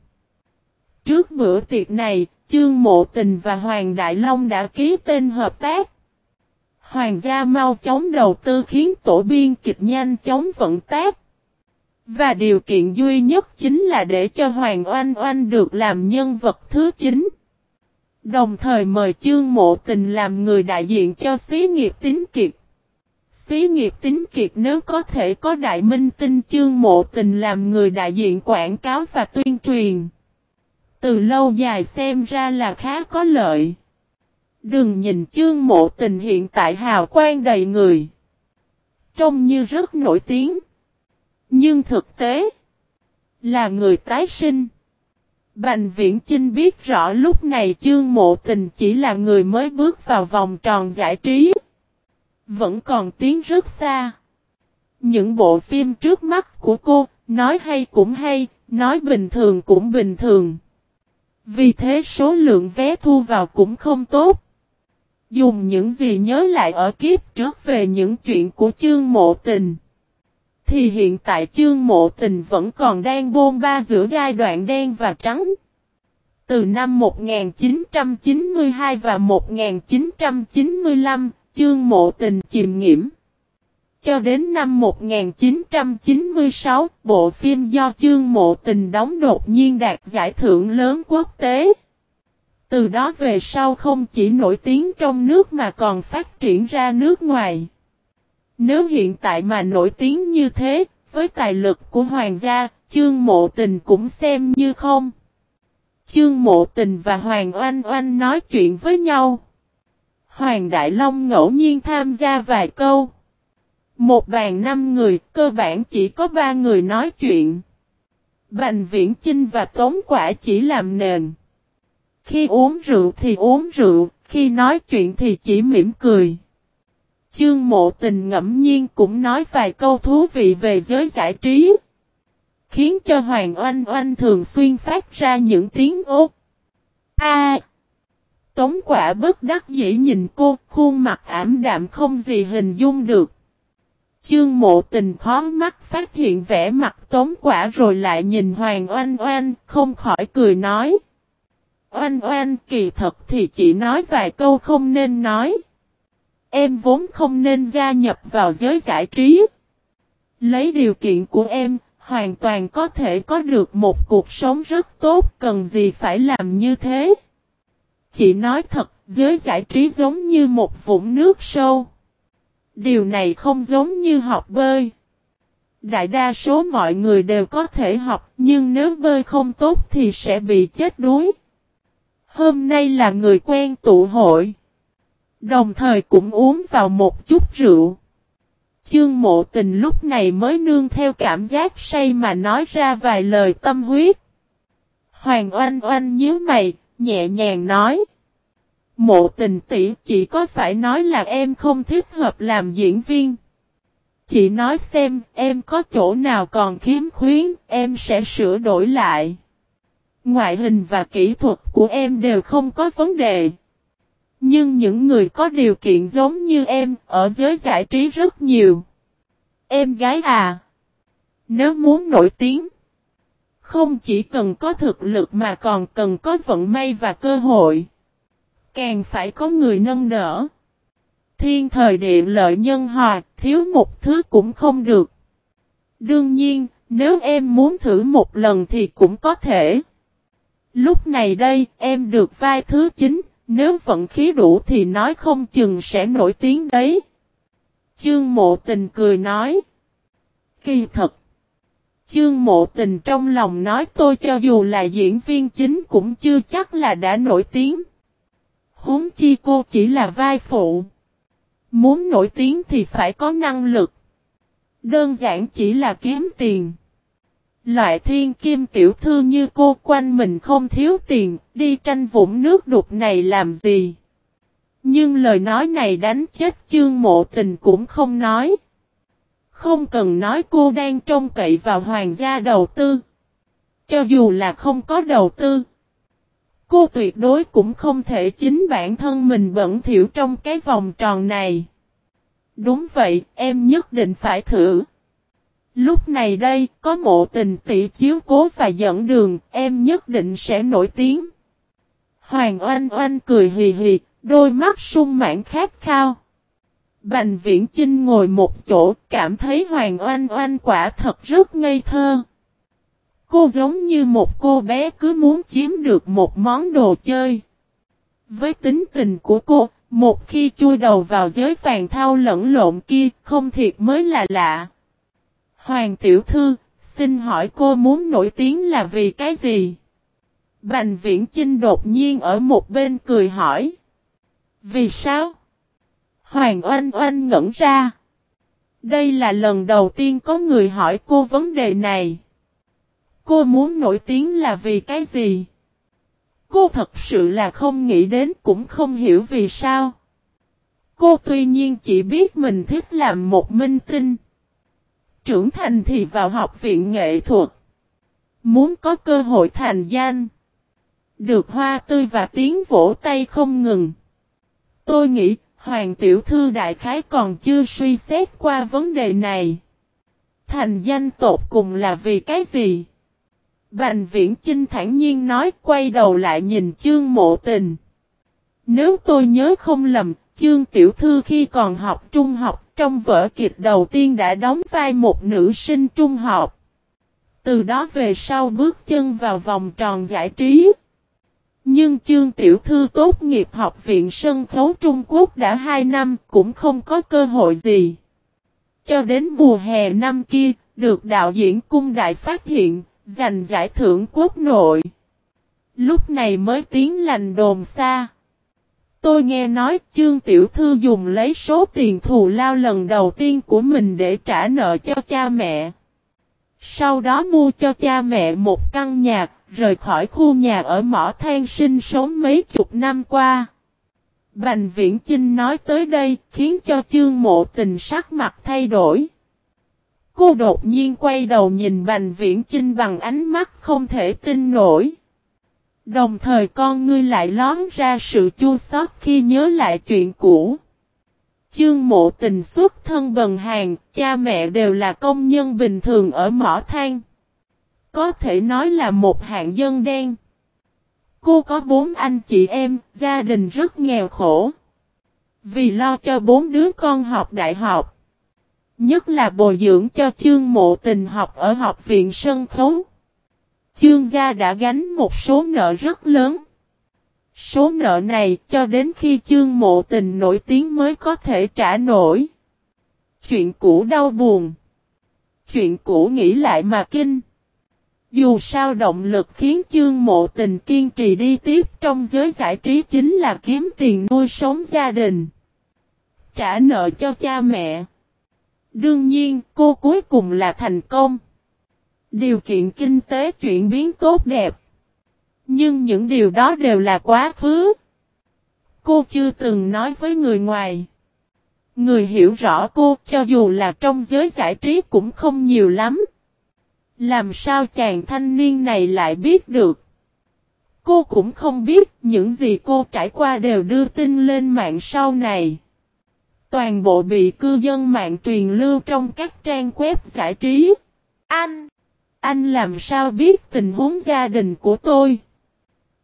Trước bữa tiệc này, chương mộ tình và Hoàng Đại Long đã ký tên hợp tác. Hoàng gia mau chóng đầu tư khiến tổ biên kịch nhanh chóng vận tác. Và điều kiện duy nhất chính là để cho Hoàng Oanh Oanh được làm nhân vật thứ chính. Đồng thời mời Chương Mộ Tình làm người đại diện cho xí nghiệp tính kiệt. Xí nghiệp tính kiệt nếu có thể có đại minh tinh Chương Mộ Tình làm người đại diện quảng cáo và tuyên truyền. Từ lâu dài xem ra là khá có lợi. Đừng nhìn Chương Mộ Tình hiện tại hào quang đầy người. Trông như rất nổi tiếng. Nhưng thực tế là người tái sinh. Bành Viễn Chinh biết rõ lúc này Chương Mộ Tình chỉ là người mới bước vào vòng tròn giải trí. Vẫn còn tiến rất xa. Những bộ phim trước mắt của cô, nói hay cũng hay, nói bình thường cũng bình thường. Vì thế số lượng vé thu vào cũng không tốt. Dùng những gì nhớ lại ở kiếp trước về những chuyện của Chương Mộ Tình. Thì hiện tại chương mộ tình vẫn còn đang bôn ba giữa giai đoạn đen và trắng. Từ năm 1992 và 1995, chương mộ tình chìm nghiễm. Cho đến năm 1996, bộ phim do chương mộ tình đóng đột nhiên đạt giải thưởng lớn quốc tế. Từ đó về sau không chỉ nổi tiếng trong nước mà còn phát triển ra nước ngoài. Nếu hiện tại mà nổi tiếng như thế, với tài lực của hoàng gia, chương mộ tình cũng xem như không. Chương mộ tình và Hoàng Oanh Oanh nói chuyện với nhau. Hoàng Đại Long ngẫu nhiên tham gia vài câu. Một bàn năm người, cơ bản chỉ có ba người nói chuyện. Bành Viễn Chinh và Tống Quả chỉ làm nền. Khi uống rượu thì uống rượu, khi nói chuyện thì chỉ mỉm cười. Chương mộ tình ngẫm nhiên cũng nói vài câu thú vị về giới giải trí. Khiến cho Hoàng Oanh Oanh thường xuyên phát ra những tiếng ốt. A tống quả bất đắc dĩ nhìn cô, khuôn mặt ảm đạm không gì hình dung được. Chương mộ tình khó mắt phát hiện vẻ mặt tống quả rồi lại nhìn Hoàng Oanh Oanh, không khỏi cười nói. Oanh Oanh kỳ thật thì chỉ nói vài câu không nên nói. Em vốn không nên gia nhập vào giới giải trí. Lấy điều kiện của em, hoàn toàn có thể có được một cuộc sống rất tốt, cần gì phải làm như thế. Chị nói thật, giới giải trí giống như một vũng nước sâu. Điều này không giống như học bơi. Đại đa số mọi người đều có thể học, nhưng nếu bơi không tốt thì sẽ bị chết đuối. Hôm nay là người quen tụ hội. Đồng thời cũng uống vào một chút rượu. Chương mộ tình lúc này mới nương theo cảm giác say mà nói ra vài lời tâm huyết. Hoàng oanh oanh nhíu mày, nhẹ nhàng nói. Mộ tình tỷ chỉ có phải nói là em không thích hợp làm diễn viên. Chị nói xem em có chỗ nào còn khiếm khuyến, em sẽ sửa đổi lại. Ngoại hình và kỹ thuật của em đều không có vấn đề. Nhưng những người có điều kiện giống như em, ở giới giải trí rất nhiều. Em gái à! Nếu muốn nổi tiếng, không chỉ cần có thực lực mà còn cần có vận may và cơ hội. Càng phải có người nâng đỡ. Thiên thời địa lợi nhân hòa, thiếu một thứ cũng không được. Đương nhiên, nếu em muốn thử một lần thì cũng có thể. Lúc này đây, em được vai thứ chính, nếu vận khí đủ thì nói không chừng sẽ nổi tiếng đấy. Chương mộ tình cười nói. Kỳ thật. Chương mộ tình trong lòng nói tôi cho dù là diễn viên chính cũng chưa chắc là đã nổi tiếng. Huống chi cô chỉ là vai phụ. Muốn nổi tiếng thì phải có năng lực. Đơn giản chỉ là kiếm tiền. Loại thiên kim tiểu thư như cô quanh mình không thiếu tiền, đi tranh vũng nước đục này làm gì? Nhưng lời nói này đánh chết chương mộ tình cũng không nói. Không cần nói cô đang trông cậy vào hoàng gia đầu tư. Cho dù là không có đầu tư. Cô tuyệt đối cũng không thể chính bản thân mình bẩn thiểu trong cái vòng tròn này. Đúng vậy, em nhất định phải thử. Lúc này đây, có mộ tình tỷ chiếu cố và dẫn đường, em nhất định sẽ nổi tiếng. Hoàng oanh oanh cười hì hì, đôi mắt sung mãn khát khao. Bành viễn Chinh ngồi một chỗ, cảm thấy Hoàng oanh oanh quả thật rất ngây thơ. Cô giống như một cô bé cứ muốn chiếm được một món đồ chơi. Với tính tình của cô, một khi chui đầu vào giới phàn thao lẫn lộn kia, không thiệt mới là lạ. Hoàng tiểu thư, xin hỏi cô muốn nổi tiếng là vì cái gì? Bành viễn Chinh đột nhiên ở một bên cười hỏi. Vì sao? Hoàng oanh oanh ngẩn ra. Đây là lần đầu tiên có người hỏi cô vấn đề này. Cô muốn nổi tiếng là vì cái gì? Cô thật sự là không nghĩ đến, cũng không hiểu vì sao. Cô tuy nhiên chỉ biết mình thích làm một minh tinh. Trưởng thành thì vào học viện nghệ thuật. Muốn có cơ hội thành danh. Được hoa tươi và tiếng vỗ tay không ngừng. Tôi nghĩ Hoàng Tiểu Thư Đại Khái còn chưa suy xét qua vấn đề này. Thành danh tột cùng là vì cái gì? Bành viễn Chinh thản nhiên nói quay đầu lại nhìn chương mộ tình. Nếu tôi nhớ không lầm, chương tiểu thư khi còn học trung học trong vở kịch đầu tiên đã đóng vai một nữ sinh trung học. Từ đó về sau bước chân vào vòng tròn giải trí. Nhưng chương tiểu thư tốt nghiệp học viện sân khấu Trung Quốc đã 2 năm cũng không có cơ hội gì. Cho đến mùa hè năm kia, được đạo diễn cung đại phát hiện, giành giải thưởng quốc nội. Lúc này mới tiếng lành đồn xa. Tôi nghe nói Trương Tiểu Thư dùng lấy số tiền thù lao lần đầu tiên của mình để trả nợ cho cha mẹ. Sau đó mua cho cha mẹ một căn nhà, rời khỏi khu nhà ở mỏ than sinh sống mấy chục năm qua. Bành Viễn Chinh nói tới đây khiến cho chương mộ tình sắc mặt thay đổi. Cô đột nhiên quay đầu nhìn Bành Viễn Chinh bằng ánh mắt không thể tin nổi. Đồng thời con ngươi lại lón ra sự chua xót khi nhớ lại chuyện cũ. Chương mộ tình xuất thân bần hàng, cha mẹ đều là công nhân bình thường ở mỏ than. Có thể nói là một hạng dân đen. Cô có bốn anh chị em, gia đình rất nghèo khổ. Vì lo cho bốn đứa con học đại học. Nhất là bồi dưỡng cho chương mộ tình học ở học viện sân khấu. Chương gia đã gánh một số nợ rất lớn. Số nợ này cho đến khi chương mộ tình nổi tiếng mới có thể trả nổi. Chuyện cũ đau buồn. Chuyện cũ nghĩ lại mà kinh. Dù sao động lực khiến chương mộ tình kiên trì đi tiếp trong giới giải trí chính là kiếm tiền nuôi sống gia đình. Trả nợ cho cha mẹ. Đương nhiên, cô cuối cùng là thành công. Điều kiện kinh tế chuyển biến tốt đẹp. Nhưng những điều đó đều là quá khứ. Cô chưa từng nói với người ngoài. Người hiểu rõ cô, cho dù là trong giới giải trí cũng không nhiều lắm. Làm sao chàng thanh niên này lại biết được? Cô cũng không biết những gì cô trải qua đều đưa tin lên mạng sau này. Toàn bộ bị cư dân mạng truyền lưu trong các trang web giải trí. Anh! Anh làm sao biết tình huống gia đình của tôi?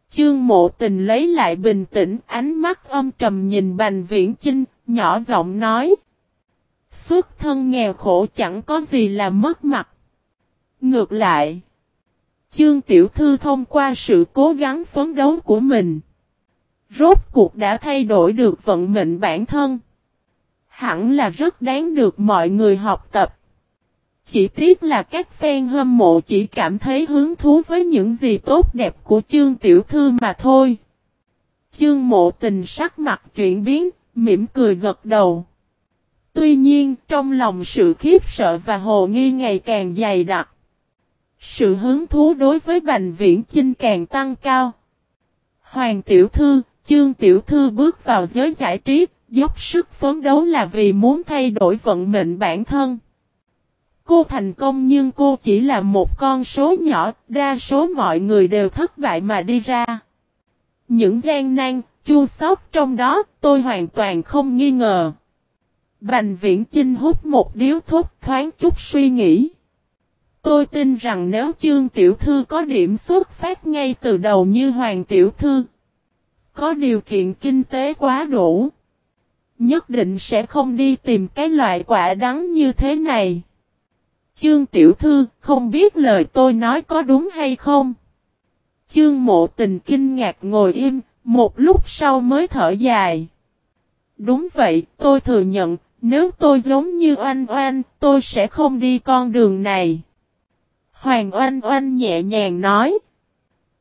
Chương mộ tình lấy lại bình tĩnh, ánh mắt âm trầm nhìn Bành Viễn Chinh, nhỏ giọng nói. Xuất thân nghèo khổ chẳng có gì là mất mặt. Ngược lại, Chương Tiểu Thư thông qua sự cố gắng phấn đấu của mình, rốt cuộc đã thay đổi được vận mệnh bản thân. Hẳn là rất đáng được mọi người học tập. Chỉ tiếc là các fan hâm mộ chỉ cảm thấy hứng thú với những gì tốt đẹp của chương tiểu thư mà thôi. Chương mộ tình sắc mặt chuyển biến, mỉm cười gật đầu. Tuy nhiên, trong lòng sự khiếp sợ và hồ nghi ngày càng dày đặc. Sự hứng thú đối với Bành Viễn Chinh càng tăng cao. Hoàng tiểu thư, Chương Tiểu Thư bước vào giới giải trí, dốc sức phấn đấu là vì muốn thay đổi vận mệnh bản thân. Cô thành công nhưng cô chỉ là một con số nhỏ, đa số mọi người đều thất bại mà đi ra. Những gian nan, chua xót trong đó, tôi hoàn toàn không nghi ngờ. Bành viễn Chinh hút một điếu thuốc thoáng chút suy nghĩ. Tôi tin rằng nếu chương tiểu thư có điểm xuất phát ngay từ đầu như hoàng tiểu thư, có điều kiện kinh tế quá đủ, nhất định sẽ không đi tìm cái loại quả đắng như thế này. Chương tiểu thư, không biết lời tôi nói có đúng hay không? Chương mộ tình kinh ngạc ngồi im, một lúc sau mới thở dài. Đúng vậy, tôi thừa nhận, nếu tôi giống như oanh oanh, tôi sẽ không đi con đường này. Hoàng oanh oanh nhẹ nhàng nói.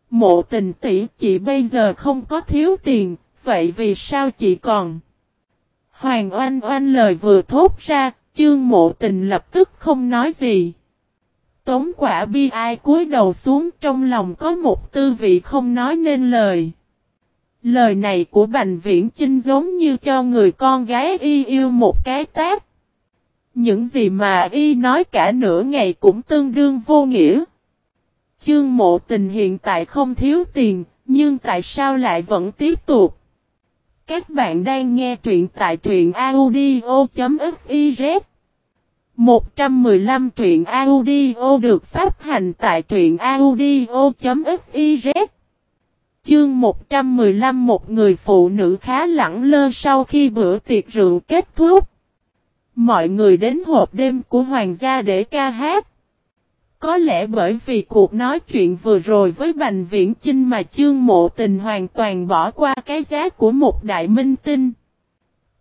Mộ tình tỷ chị bây giờ không có thiếu tiền, vậy vì sao chị còn? Hoàng oanh oanh lời vừa thốt ra, chương mộ tình lập tức không nói gì. Tống quả bi ai cúi đầu xuống trong lòng có một tư vị không nói nên lời. Lời này của Bành Viễn Chinh giống như cho người con gái y yêu một cái tác. Những gì mà y nói cả nửa ngày cũng tương đương vô nghĩa. Chương mộ tình hiện tại không thiếu tiền, nhưng tại sao lại vẫn tiếp tục? Các bạn đang nghe truyện tại truyện audio.fiz 115 truyện audio được phát hành tại truyện audio.fiz Chương 115 một người phụ nữ khá lẳng lơ sau khi bữa tiệc rượu kết thúc. Mọi người đến hộp đêm của hoàng gia để ca hát. Có lẽ bởi vì cuộc nói chuyện vừa rồi với Bành Viễn Chinh mà chương mộ tình hoàn toàn bỏ qua cái giá của một đại minh tinh.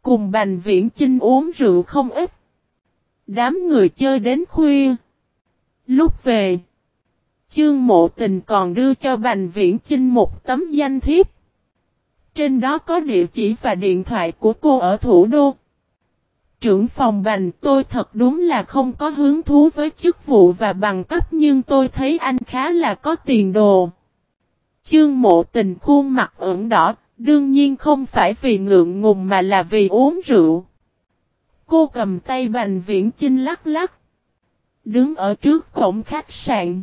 Cùng Bành Viễn Chinh uống rượu không ít. Đám người chơi đến khuya. Lúc về. Chương mộ tình còn đưa cho Bành Viễn Chinh một tấm danh thiếp. Trên đó có địa chỉ và điện thoại của cô ở thủ đô. Trưởng phòng Bành tôi thật đúng là không có hứng thú với chức vụ và bằng cấp nhưng tôi thấy anh khá là có tiền đồ. Chương mộ tình khuôn mặt ửng đỏ, đương nhiên không phải vì ngượng ngùng mà là vì uống rượu. Cô cầm tay Bành Viễn Chinh lắc lắc. Đứng ở trước cổng khách sạn.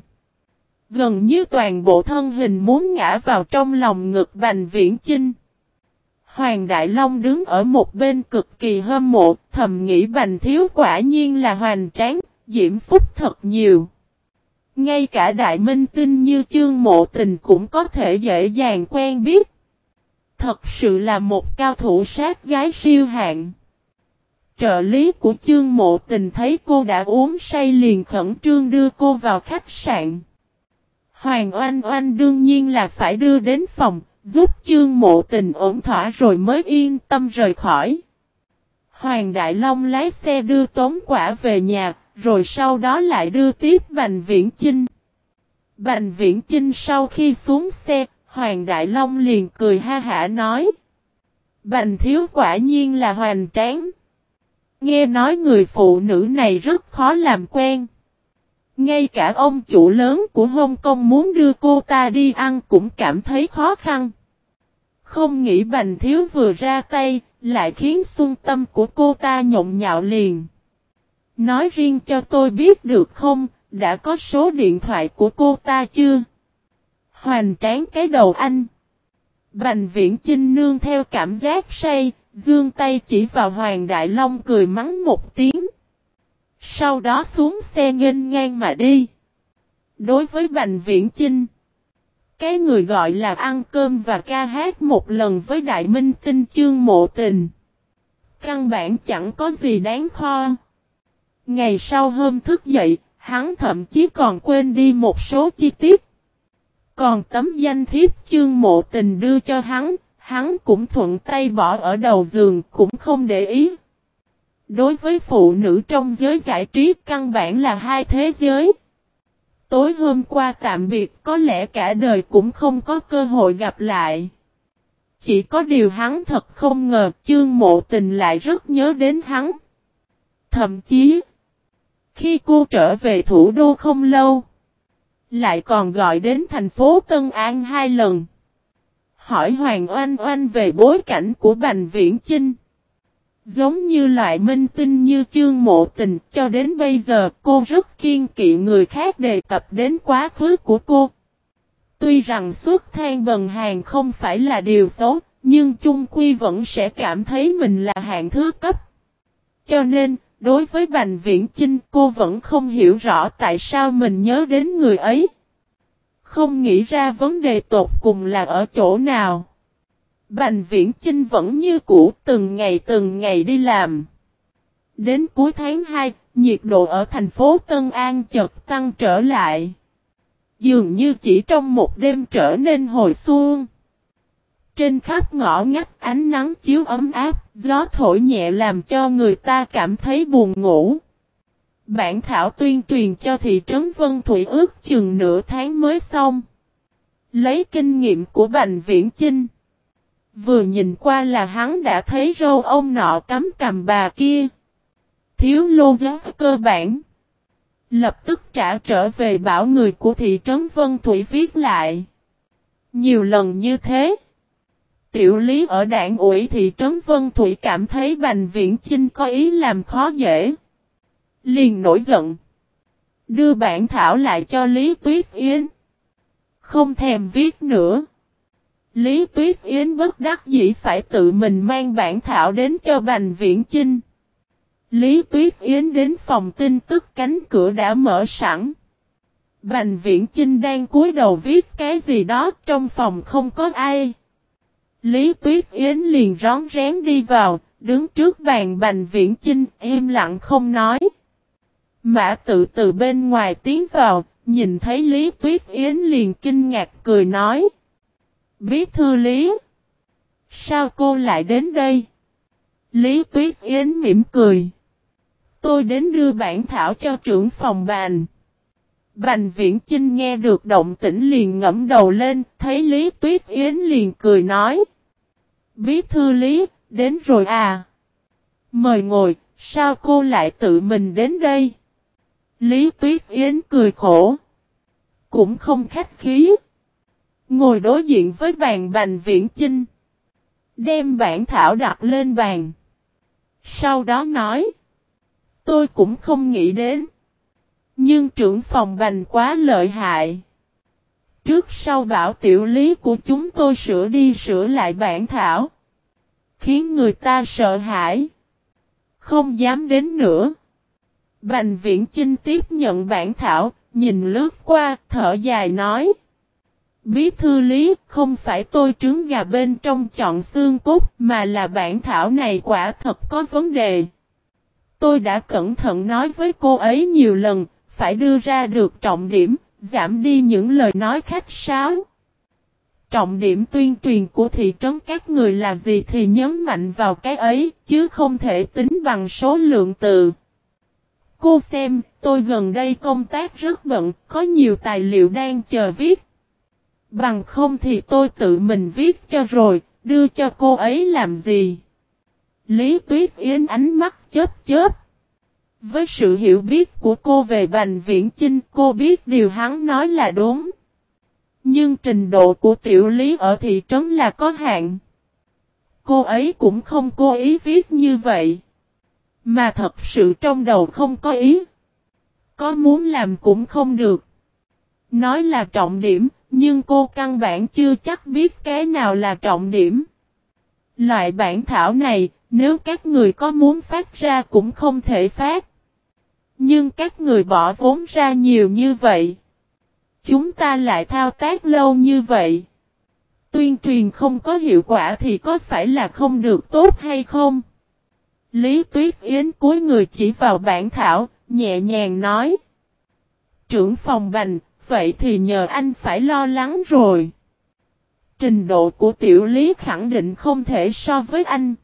Gần như toàn bộ thân hình muốn ngã vào trong lòng ngực Bành Viễn Chinh. Hoàng Đại Long đứng ở một bên cực kỳ hâm mộ, thầm nghĩ Bành Thiếu quả nhiên là hoàn tráng, diễm phúc thật nhiều. Ngay cả đại minh tinh như chương mộ tình cũng có thể dễ dàng quen biết. Thật sự là một cao thủ sát gái siêu hạng. Trợ lý của chương mộ tình thấy cô đã uống say liền khẩn trương đưa cô vào khách sạn. Hoàng oanh oanh đương nhiên là phải đưa đến phòng, giúp chương mộ tình ổn thỏa rồi mới yên tâm rời khỏi. Hoàng Đại Long lái xe đưa tốn quả về nhà, rồi sau đó lại đưa tiếp Bành Viễn Chinh. Bành Viễn Chinh sau khi xuống xe, Hoàng Đại Long liền cười ha hả nói. Bành thiếu quả nhiên là hoành tráng. Nghe nói người phụ nữ này rất khó làm quen. Ngay cả ông chủ lớn của Hồng Kông muốn đưa cô ta đi ăn cũng cảm thấy khó khăn. Không nghĩ bành thiếu vừa ra tay, lại khiến xung tâm của cô ta nhộn nhạo liền. Nói riêng cho tôi biết được không, đã có số điện thoại của cô ta chưa? Hoành tráng cái đầu anh. Bành viễn chinh nương theo cảm giác say, dương tay chỉ vào Hoàng Đại Long cười mắng một tiếng. Sau đó xuống xe nghênh ngang mà đi. Đối với Bành Viễn Chinh, cái người gọi là ăn cơm và ca hát một lần với đại minh tinh chương mộ tình. Căn bản chẳng có gì đáng kho. Ngày sau hôm thức dậy, hắn thậm chí còn quên đi một số chi tiết. Còn tấm danh thiếp chương mộ tình đưa cho hắn, hắn cũng thuận tay bỏ ở đầu giường cũng không để ý. Đối với phụ nữ trong giới giải trí căn bản là hai thế giới. Tối hôm qua tạm biệt có lẽ cả đời cũng không có cơ hội gặp lại. Chỉ có điều hắn thật không ngờ chương mộ tình lại rất nhớ đến hắn. Thậm chí, khi cô trở về thủ đô không lâu, lại còn gọi đến thành phố Tân An hai lần. hỏi Hoàng Oanh Oanh về bối cảnh của Bành Viễn Chinh. Giống như loại minh tinh như chương mộ tình, cho đến bây giờ cô rất kiên kỵ người khác đề cập đến quá khứ của cô. Tuy rằng xuất than bần hàng không phải là điều xấu, nhưng chung quy vẫn sẽ cảm thấy mình là hạng thứ cấp. Cho nên, đối với Bành Viễn Chinh cô vẫn không hiểu rõ tại sao mình nhớ đến người ấy. Không nghĩ ra vấn đề tột cùng là ở chỗ nào. Bành Viễn Chinh vẫn như cũ từng ngày từng ngày đi làm. Đến cuối tháng 2, nhiệt độ ở thành phố Tân An chợt tăng trở lại. Dường như chỉ trong một đêm trở nên hồi xuân. Trên khắp ngõ ngách ánh nắng chiếu ấm áp, gió thổi nhẹ làm cho người ta cảm thấy buồn ngủ. Bản thảo tuyên truyền cho thị trấn Vân Thủy ước chừng nửa tháng mới xong. Lấy kinh nghiệm của Bành Viễn Chinh. Vừa nhìn qua là hắn đã thấy râu ông nọ cắm cầm bà kia. Thiếu lô giá cơ bản. Lập tức trả trở về bảo người của thị trấn Vân Thủy viết lại. Nhiều lần như thế. Tiểu lý ở đảng ủy thị trấn Vân Thủy cảm thấy Bành Viễn Chinh có ý làm khó dễ. Liền nổi giận. Đưa bản thảo lại cho Lý Tuyết Yến. Không thèm viết nữa. Lý Tuyết Yến bất đắc dĩ phải tự mình mang bản thảo đến cho Bành Viễn Chinh. Lý Tuyết Yến đến phòng tin tức cánh cửa đã mở sẵn. Bành Viễn Chinh đang cúi đầu viết cái gì đó trong phòng không có ai. Lý Tuyết Yến liền rón rén đi vào, đứng trước bàn Bành Viễn Chinh im lặng không nói. Mã tự từ bên ngoài tiến vào, nhìn thấy Lý Tuyết Yến liền kinh ngạc cười nói. Bí thư Lý. Sao cô lại đến đây? Lý Tuyết Yến mỉm cười. Tôi đến đưa bản thảo cho trưởng phòng bàn. Bành viễn Trinh nghe được động tĩnh liền ngẫm đầu lên, thấy Lý Tuyết Yến liền cười nói. Bí thư Lý, đến rồi à? Mời ngồi, sao cô lại tự mình đến đây? Lý Tuyết Yến cười khổ. Cũng không khách khí. Ngồi đối diện với bàn bành viễn Chinh, Đem bản thảo đặt lên bàn. Sau đó nói. Tôi cũng không nghĩ đến. Nhưng trưởng phòng bành quá lợi hại. Trước sau bảo tiểu lý của chúng tôi sửa đi sửa lại bản thảo. Khiến người ta sợ hãi. Không dám đến nữa. Bành viễn Chinh tiếp nhận bản thảo, nhìn lướt qua, thở dài nói. Bí thư lý, không phải tôi trứng gà bên trong chọn xương cốt, mà là bản thảo này quả thật có vấn đề. Tôi đã cẩn thận nói với cô ấy nhiều lần, phải đưa ra được trọng điểm, giảm đi những lời nói khách sáo. Trọng điểm tuyên truyền của thị trấn các người là gì thì nhấn mạnh vào cái ấy, chứ không thể tính bằng số lượng từ. Cô xem, tôi gần đây công tác rất bận, có nhiều tài liệu đang chờ viết. Bằng không thì tôi tự mình viết cho rồi, đưa cho cô ấy làm gì? Lý Tuyết Yến ánh mắt chớp chớp. Với sự hiểu biết của cô về Bành Viễn Chinh cô biết điều hắn nói là đúng. Nhưng trình độ của tiểu lý ở thị trấn là có hạn. Cô ấy cũng không cố ý viết như vậy. Mà thật sự trong đầu không có ý. Có muốn làm cũng không được. Nói là trọng điểm, nhưng cô căn bản chưa chắc biết cái nào là trọng điểm. Loại bản thảo này, nếu các người có muốn phát ra cũng không thể phát. Nhưng các người bỏ vốn ra nhiều như vậy. Chúng ta lại thao tác lâu như vậy. Tuyên truyền không có hiệu quả thì có phải là không được tốt hay không? Lý Tuyết Yến cuối người chỉ vào bản thảo, nhẹ nhàng nói. Trưởng phòng bành, vậy thì nhờ anh phải lo lắng rồi. Trình độ của tiểu lý khẳng định không thể so với anh.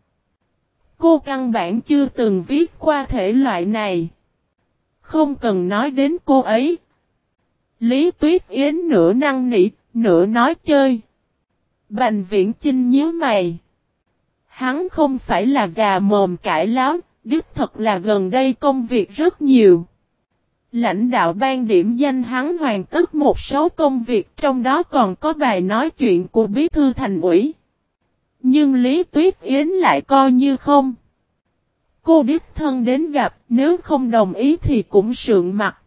Cô căn bản chưa từng viết qua thể loại này. Không cần nói đến cô ấy. Lý Tuyết Yến nửa năng nỉ, nửa nói chơi. Bành viễn chinh nhớ mày. Hắn không phải là già mồm cãi láo, đích thật là gần đây công việc rất nhiều. Lãnh đạo ban điểm danh hắn hoàn tất một số công việc, trong đó còn có bài nói chuyện của bí thư thành ủy. Nhưng Lý Tuyết Yến lại coi như không. Cô đích thân đến gặp, nếu không đồng ý thì cũng sượng mặt.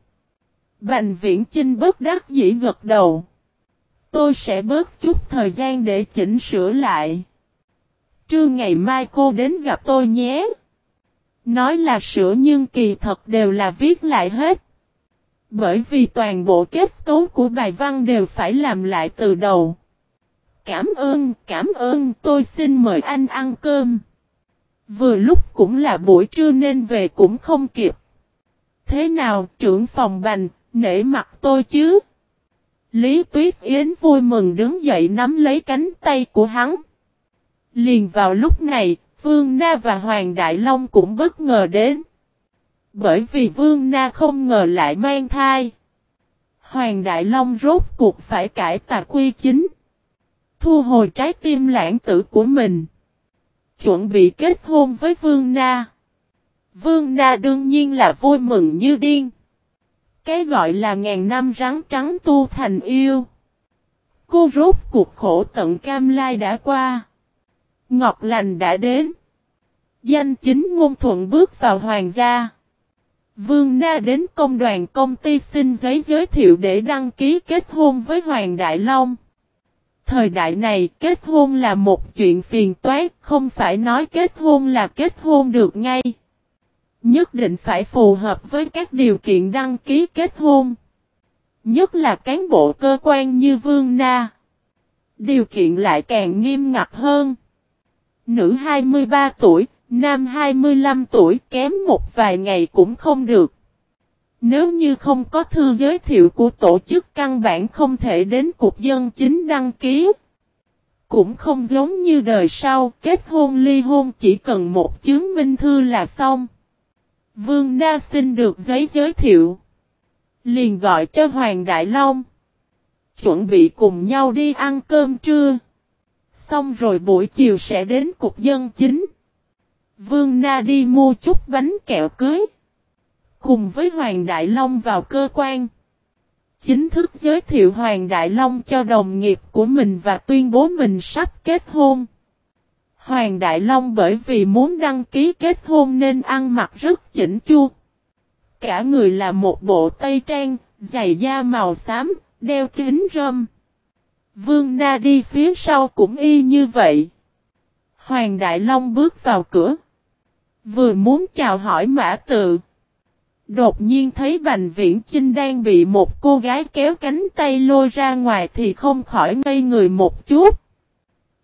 Bành viễn trinh bất đắc dĩ gật đầu. Tôi sẽ bớt chút thời gian để chỉnh sửa lại. Trưa ngày mai cô đến gặp tôi nhé. Nói là sửa nhưng kỳ thật đều là viết lại hết. Bởi vì toàn bộ kết cấu của bài văn đều phải làm lại từ đầu. Cảm ơn, cảm ơn, tôi xin mời anh ăn cơm. Vừa lúc cũng là buổi trưa nên về cũng không kịp. Thế nào, trưởng phòng bành, nể mặt tôi chứ? Lý Tuyết Yến vui mừng đứng dậy nắm lấy cánh tay của hắn. Liền vào lúc này, Vương Na và Hoàng Đại Long cũng bất ngờ đến. Bởi vì Vương Na không ngờ lại mang thai. Hoàng Đại Long rốt cuộc phải cải tà quy chính. Thu hồi trái tim lãng tử của mình. Chuẩn bị kết hôn với Vương Na. Vương Na đương nhiên là vui mừng như điên. Cái gọi là ngàn năm rắn trắng tu thành yêu. Cô rốt cuộc khổ tận cam lai đã qua. Ngọc lành đã đến. Danh chính ngôn thuận bước vào hoàng gia. Vương Na đến công đoàn công ty xin giấy giới thiệu để đăng ký kết hôn với Hoàng Đại Long. Thời đại này kết hôn là một chuyện phiền toái, không phải nói kết hôn là kết hôn được ngay. Nhất định phải phù hợp với các điều kiện đăng ký kết hôn. Nhất là cán bộ cơ quan như Vương Na. Điều kiện lại càng nghiêm ngặt hơn. Nữ 23 tuổi, nam 25 tuổi kém một vài ngày cũng không được. Nếu như không có thư giới thiệu của tổ chức căn bản không thể đến cục dân chính đăng ký. Cũng không giống như đời sau, kết hôn ly hôn chỉ cần một chứng minh thư là xong. Vương Na xin được giấy giới thiệu. Liền gọi cho Hoàng Đại Long. Chuẩn bị cùng nhau đi ăn cơm trưa. Xong rồi buổi chiều sẽ đến cục dân chính. Vương Na đi mua chút bánh kẹo cưới. Cùng với Hoàng Đại Long vào cơ quan. Chính thức giới thiệu Hoàng Đại Long cho đồng nghiệp của mình và tuyên bố mình sắp kết hôn. Hoàng Đại Long bởi vì muốn đăng ký kết hôn nên ăn mặc rất chỉnh chu. Cả người là một bộ tây trang, giày da màu xám, đeo kính râm. Vương Na đi phía sau cũng y như vậy. Hoàng Đại Long bước vào cửa. Vừa muốn chào hỏi mã tự. Đột nhiên thấy Bành Viễn Chinh đang bị một cô gái kéo cánh tay lôi ra ngoài thì không khỏi ngây người một chút.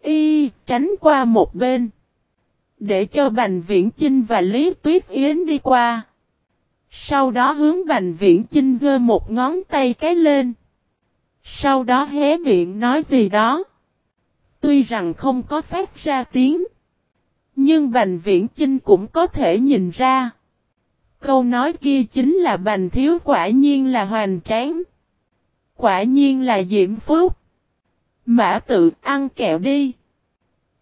Y, tránh qua một bên. Để cho Bành Viễn Chinh và Lý Tuyết Yến đi qua. Sau đó hướng Bành Viễn Chinh dơ một ngón tay cái lên. Sau đó hé miệng nói gì đó. Tuy rằng không có phát ra tiếng. Nhưng Bành Viễn Chinh cũng có thể nhìn ra. Câu nói kia chính là Bành Thiếu quả nhiên là hoành tráng. Quả nhiên là Diễm Phúc. Mã tự ăn kẹo đi.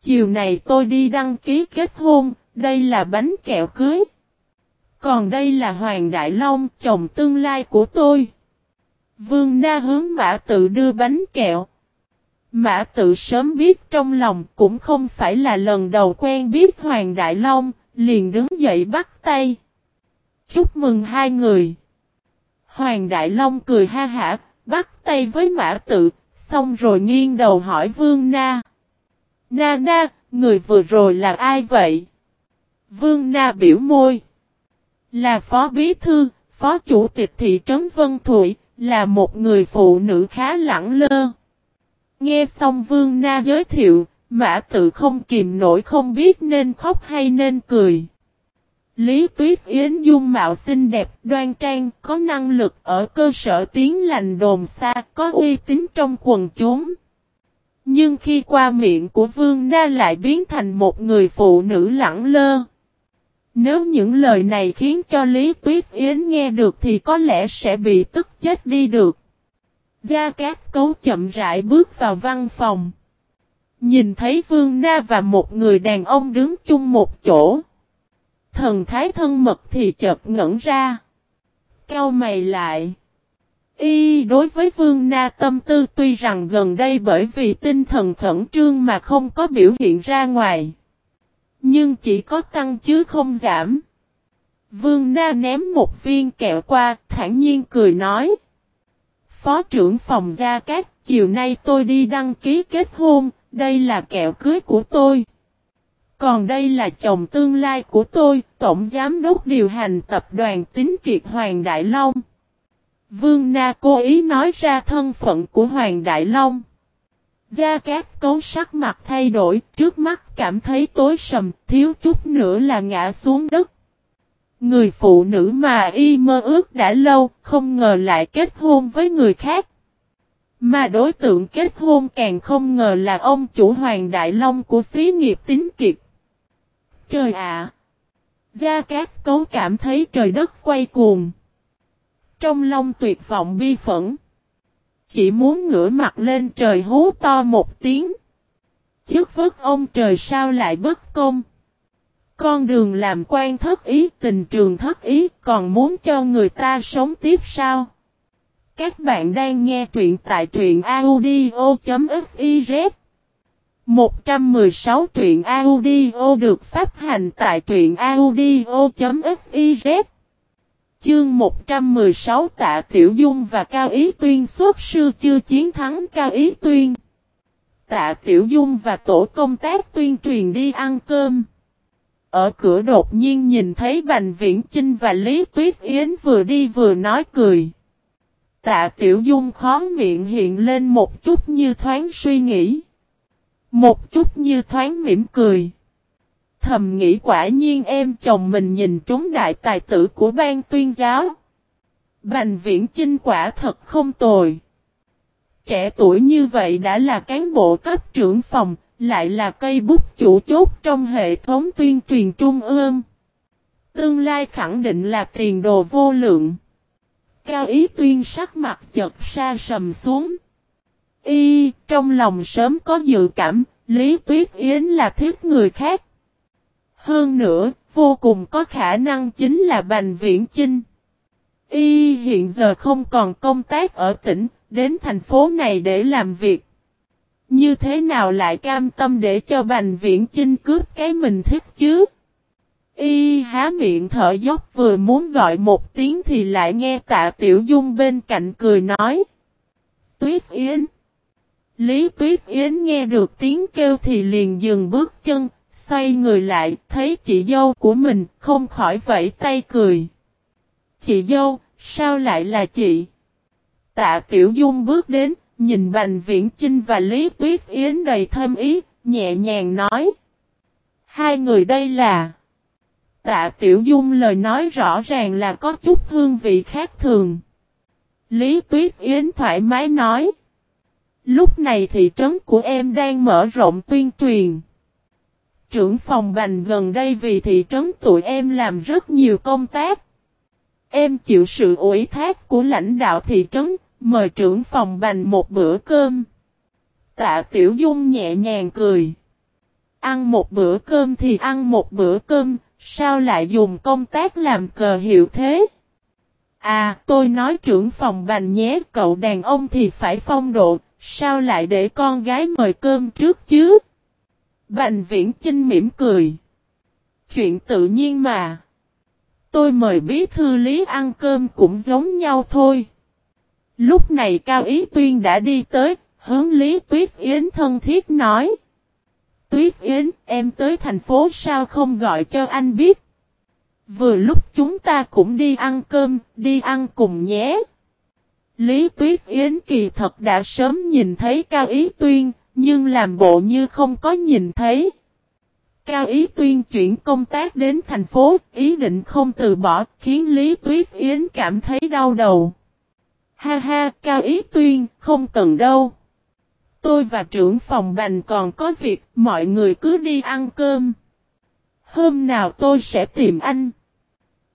Chiều này tôi đi đăng ký kết hôn, đây là bánh kẹo cưới. Còn đây là Hoàng Đại Long, chồng tương lai của tôi. Vương Na hướng mã tự đưa bánh kẹo. Mã tự sớm biết trong lòng cũng không phải là lần đầu quen biết Hoàng Đại Long, liền đứng dậy bắt tay. Chúc mừng hai người. Hoàng Đại Long cười ha hả, bắt tay với mã tự, xong rồi nghiêng đầu hỏi Vương Na. Na Na, người vừa rồi là ai vậy? Vương Na biểu môi. Là phó bí thư, phó chủ tịch thị trấn Vân Thụy, là một người phụ nữ khá lẳng lơ. Nghe xong Vương Na giới thiệu, Mã tự không kìm nổi không biết nên khóc hay nên cười. Lý Tuyết Yến dung mạo xinh đẹp, đoan trang, có năng lực ở cơ sở tiếng lành đồn xa, có uy tín trong quần chúng. Nhưng khi qua miệng của Vương Na lại biến thành một người phụ nữ lẳng lơ. Nếu những lời này khiến cho Lý Tuyết Yến nghe được thì có lẽ sẽ bị tức chết đi được. Gia Cát Cấu chậm rãi bước vào văn phòng. Nhìn thấy Vương Na và một người đàn ông đứng chung một chỗ. Thần thái thân mật thì chợt ngẩn ra. Cao mày lại. Y đối với Vương Na tâm tư tuy rằng gần đây bởi vì tinh thần khẩn trương mà không có biểu hiện ra ngoài. Nhưng chỉ có tăng chứ không giảm. Vương Na ném một viên kẹo qua, thản nhiên cười nói. Phó trưởng phòng Gia Cát, chiều nay tôi đi đăng ký kết hôn, đây là kẹo cưới của tôi. Còn đây là chồng tương lai của tôi, Tổng Giám đốc điều hành tập đoàn Tín Kiệt Hoàng Đại Long. Vương Na cố ý nói ra thân phận của Hoàng Đại Long. Gia Cát cấu sắc mặt thay đổi, trước mắt cảm thấy tối sầm, thiếu chút nữa là ngã xuống đất. Người phụ nữ mà y mơ ước đã lâu, không ngờ lại kết hôn với người khác. Mà đối tượng kết hôn càng không ngờ là ông chủ Hoàng Đại Long của xí nghiệp tín kiệt. Trời ạ! Gia Cát Cấu cảm thấy trời đất quay cuồng. Trong lòng tuyệt vọng bi phẫn. Chỉ muốn ngửa mặt lên trời hú to một tiếng. Chức vất ông trời sao lại bất công. Con đường làm quan thất ý, tình trường thất ý, còn muốn cho người ta sống tiếp sao? Các bạn đang nghe truyện tại truyện audio.fiz 116 truyện audio được phát hành tại truyện audio.fiz Chương 116 tạ Tiểu Dung và Cao Ý Tuyên xuất sư chưa chiến thắng Cao Ý Tuyên. Tạ Tiểu Dung và tổ công tác tuyên truyền đi ăn cơm. Ở cửa đột nhiên nhìn thấy Bành Viễn Chinh và Lý Tuyết Yến vừa đi vừa nói cười. Tạ Tiểu Dung khó miệng hiện lên một chút như thoáng suy nghĩ. Một chút như thoáng mỉm cười. Thầm nghĩ quả nhiên em chồng mình nhìn trúng đại tài tử của ban tuyên giáo. Bành viễn chinh quả thật không tồi. Trẻ tuổi như vậy đã là cán bộ cấp trưởng phòng, lại là cây bút chủ chốt trong hệ thống tuyên truyền trung ương. Tương lai khẳng định là tiền đồ vô lượng. Cao ý tuyên sắc mặt chật xa sầm xuống. Y, trong lòng sớm có dự cảm, Lý Tuyết Yến là thiết người khác. Hơn nữa, vô cùng có khả năng chính là Bành Viễn Chinh. Y hiện giờ không còn công tác ở tỉnh, đến thành phố này để làm việc. Như thế nào lại cam tâm để cho Bành Viễn Chinh cướp cái mình thích chứ? Y há miệng thở dốc vừa muốn gọi một tiếng thì lại nghe tạ Tiểu Dung bên cạnh cười nói. Tuyết Yến. Lý Tuyết Yến nghe được tiếng kêu thì liền dừng bước chân, xoay người lại, thấy chị dâu của mình, không khỏi vẫy tay cười. Chị dâu, sao lại là chị? Tạ Tiểu Dung bước đến, nhìn Bành Viễn Chinh và Lý Tuyết Yến đầy thâm ý, nhẹ nhàng nói. Hai người đây là... Tạ Tiểu Dung lời nói rõ ràng là có chút hương vị khác thường. Lý Tuyết Yến thoải mái nói. Lúc này thị trấn của em đang mở rộng tuyên truyền. Trưởng phòng bành gần đây vì thị trấn tụi em làm rất nhiều công tác. Em chịu sự ủy thác của lãnh đạo thị trấn, mời trưởng phòng bành một bữa cơm. Tạ Tiểu Dung nhẹ nhàng cười. Ăn một bữa cơm thì ăn một bữa cơm, sao lại dùng công tác làm cờ hiệu thế? À, tôi nói trưởng phòng bành nhé, cậu đàn ông thì phải phong độ, sao lại để con gái mời cơm trước chứ? Bành viễn Trinh mỉm cười. Chuyện tự nhiên mà. Tôi mời bí thư lý ăn cơm cũng giống nhau thôi. Lúc này Cao Ý Tuyên đã đi tới, hướng Lý Tuyết Yến thân thiết nói. Tuyết Yến, em tới thành phố sao không gọi cho anh biết? Vừa lúc chúng ta cũng đi ăn cơm, đi ăn cùng nhé. Lý Tuyết Yến kỳ thật đã sớm nhìn thấy Cao Ý Tuyên, nhưng làm bộ như không có nhìn thấy. Cao Ý Tuyên chuyển công tác đến thành phố, ý định không từ bỏ, khiến Lý Tuyết Yến cảm thấy đau đầu. Ha ha, Cao Ý Tuyên, không cần đâu. Tôi và trưởng phòng bành còn có việc, mọi người cứ đi ăn cơm. Hôm nào tôi sẽ tìm anh.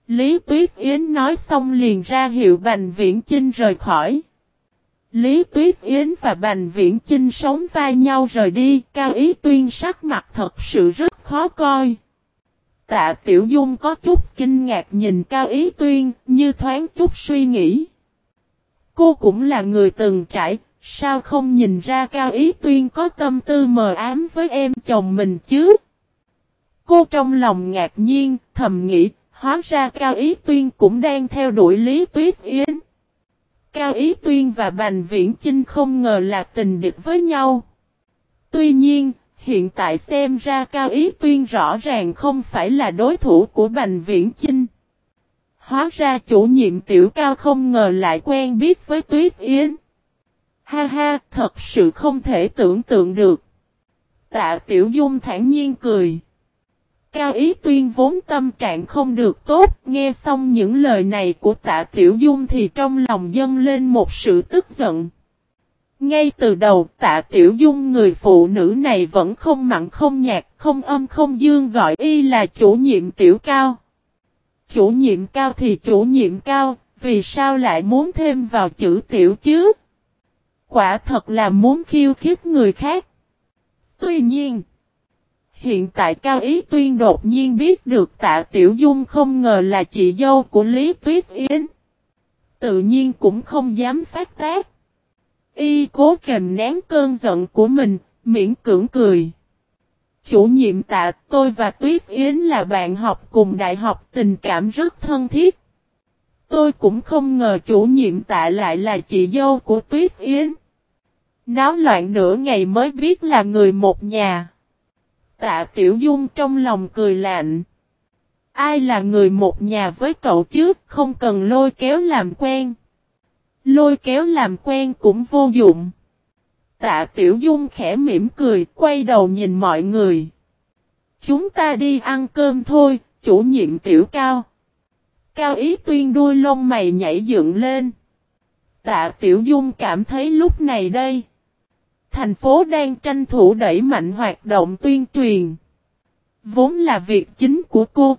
Lý Tuyết Yến nói xong liền ra hiệu Bành Viễn Chinh rời khỏi. Lý Tuyết Yến và Bành Viễn Chinh sống vai nhau rời đi, Cao Ý Tuyên sắc mặt thật sự rất khó coi. Tạ Tiểu Dung có chút kinh ngạc nhìn Cao Ý Tuyên, như thoáng chút suy nghĩ. Cô cũng là người từng trải, sao không nhìn ra Cao Ý Tuyên có tâm tư mờ ám với em chồng mình chứ? Cô trong lòng ngạc nhiên, thầm nghĩ, hóa ra Cao Ý Tuyên cũng đang theo đuổi Lý Tuyết Yến. Cao Ý Tuyên và Bành Viễn Chinh không ngờ là tình địch với nhau. Tuy nhiên, hiện tại xem ra Cao Ý Tuyên rõ ràng không phải là đối thủ của Bành Viễn Chinh. Hóa ra chủ nhiệm tiểu cao không ngờ lại quen biết với Tuyết Yến. Ha ha, thật sự không thể tưởng tượng được. Tạ Tiểu Dung thản nhiên cười. Cao Ý Tuyên vốn tâm trạng không được tốt, nghe xong những lời này của tạ Tiểu Dung thì trong lòng dâng lên một sự tức giận. Ngay từ đầu tạ Tiểu Dung người phụ nữ này vẫn không mặn không nhạt, không âm không dương gọi y là chủ nhiệm Tiểu Cao. Chủ nhiệm Cao thì chủ nhiệm Cao, vì sao lại muốn thêm vào chữ Tiểu chứ? Quả thật là muốn khiêu khích người khác. Tuy nhiên, Hiện tại Cao Ý Tuyên đột nhiên biết được tạ Tiểu Dung không ngờ là chị dâu của Lý Tuyết Yến. Tự nhiên cũng không dám phát tác. Y cố kềm nén cơn giận của mình, miễn cưỡng cười. Chủ nhiệm tạ tôi và Tuyết Yến là bạn học cùng đại học tình cảm rất thân thiết. Tôi cũng không ngờ chủ nhiệm tạ lại là chị dâu của Tuyết Yến. Náo loạn nửa ngày mới biết là người một nhà. Tạ Tiểu Dung trong lòng cười lạnh. Ai là người một nhà với cậu chứ, không cần lôi kéo làm quen. Lôi kéo làm quen cũng vô dụng. Tạ Tiểu Dung khẽ mỉm cười, quay đầu nhìn mọi người. Chúng ta đi ăn cơm thôi, chủ nhiệm Tiểu Cao. Cao ý tuyên đuôi lông mày nhảy dựng lên. Tạ Tiểu Dung cảm thấy lúc này đây. Thành phố đang tranh thủ đẩy mạnh hoạt động tuyên truyền. Vốn là việc chính của cô.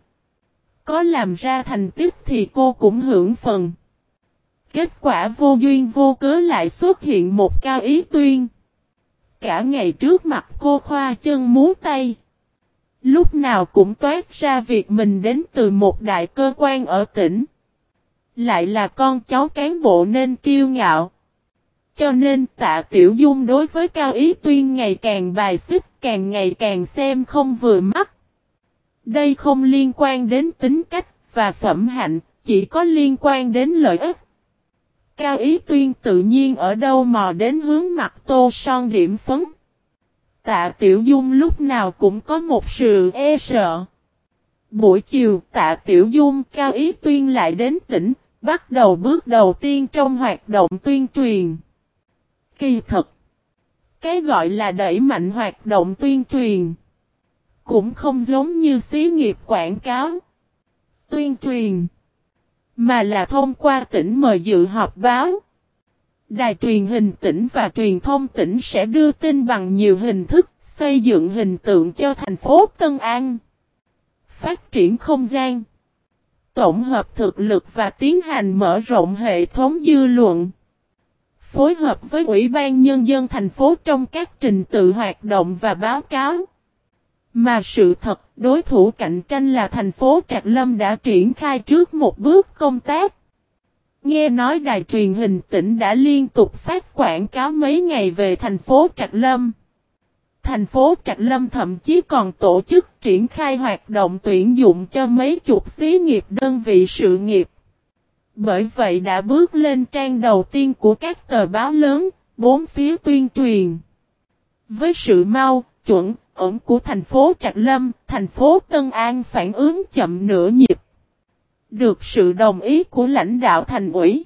Có làm ra thành tích thì cô cũng hưởng phần. Kết quả vô duyên vô cớ lại xuất hiện một cao ý tuyên. Cả ngày trước mặt cô khoa chân muốn tay. Lúc nào cũng toát ra việc mình đến từ một đại cơ quan ở tỉnh. Lại là con cháu cán bộ nên kiêu ngạo. Cho nên tạ tiểu dung đối với cao ý tuyên ngày càng bài xích càng ngày càng xem không vừa mắt. Đây không liên quan đến tính cách và phẩm hạnh, chỉ có liên quan đến lợi ích. Cao ý tuyên tự nhiên ở đâu mò đến hướng mặt tô son điểm phấn. Tạ Tiểu Dung lúc nào cũng có một sự e sợ. Buổi chiều tạ Tiểu Dung cao ý tuyên lại đến tỉnh, bắt đầu bước đầu tiên trong hoạt động tuyên truyền. Kỳ thật. Cái gọi là đẩy mạnh hoạt động tuyên truyền. Cũng không giống như xí nghiệp quảng cáo. Tuyên truyền. Mà là thông qua tỉnh mời dự họp báo. Đài truyền hình tỉnh và truyền thông tỉnh sẽ đưa tin bằng nhiều hình thức, xây dựng hình tượng cho thành phố Tân An. Phát triển không gian. Tổng hợp thực lực và tiến hành mở rộng hệ thống dư luận phối hợp với Ủy ban Nhân dân thành phố trong các trình tự hoạt động và báo cáo. Mà sự thật, đối thủ cạnh tranh là thành phố Trạc Lâm đã triển khai trước một bước công tác. Nghe nói đài truyền hình tỉnh đã liên tục phát quảng cáo mấy ngày về thành phố Trạc Lâm. Thành phố Trạc Lâm thậm chí còn tổ chức triển khai hoạt động tuyển dụng cho mấy chục xí nghiệp đơn vị sự nghiệp. Bởi vậy đã bước lên trang đầu tiên của các tờ báo lớn, bốn phía tuyên truyền. Với sự mau, chuẩn, ổn của thành phố Trạc Lâm, thành phố Tân An phản ứng chậm nửa nhịp. Được sự đồng ý của lãnh đạo thành ủy.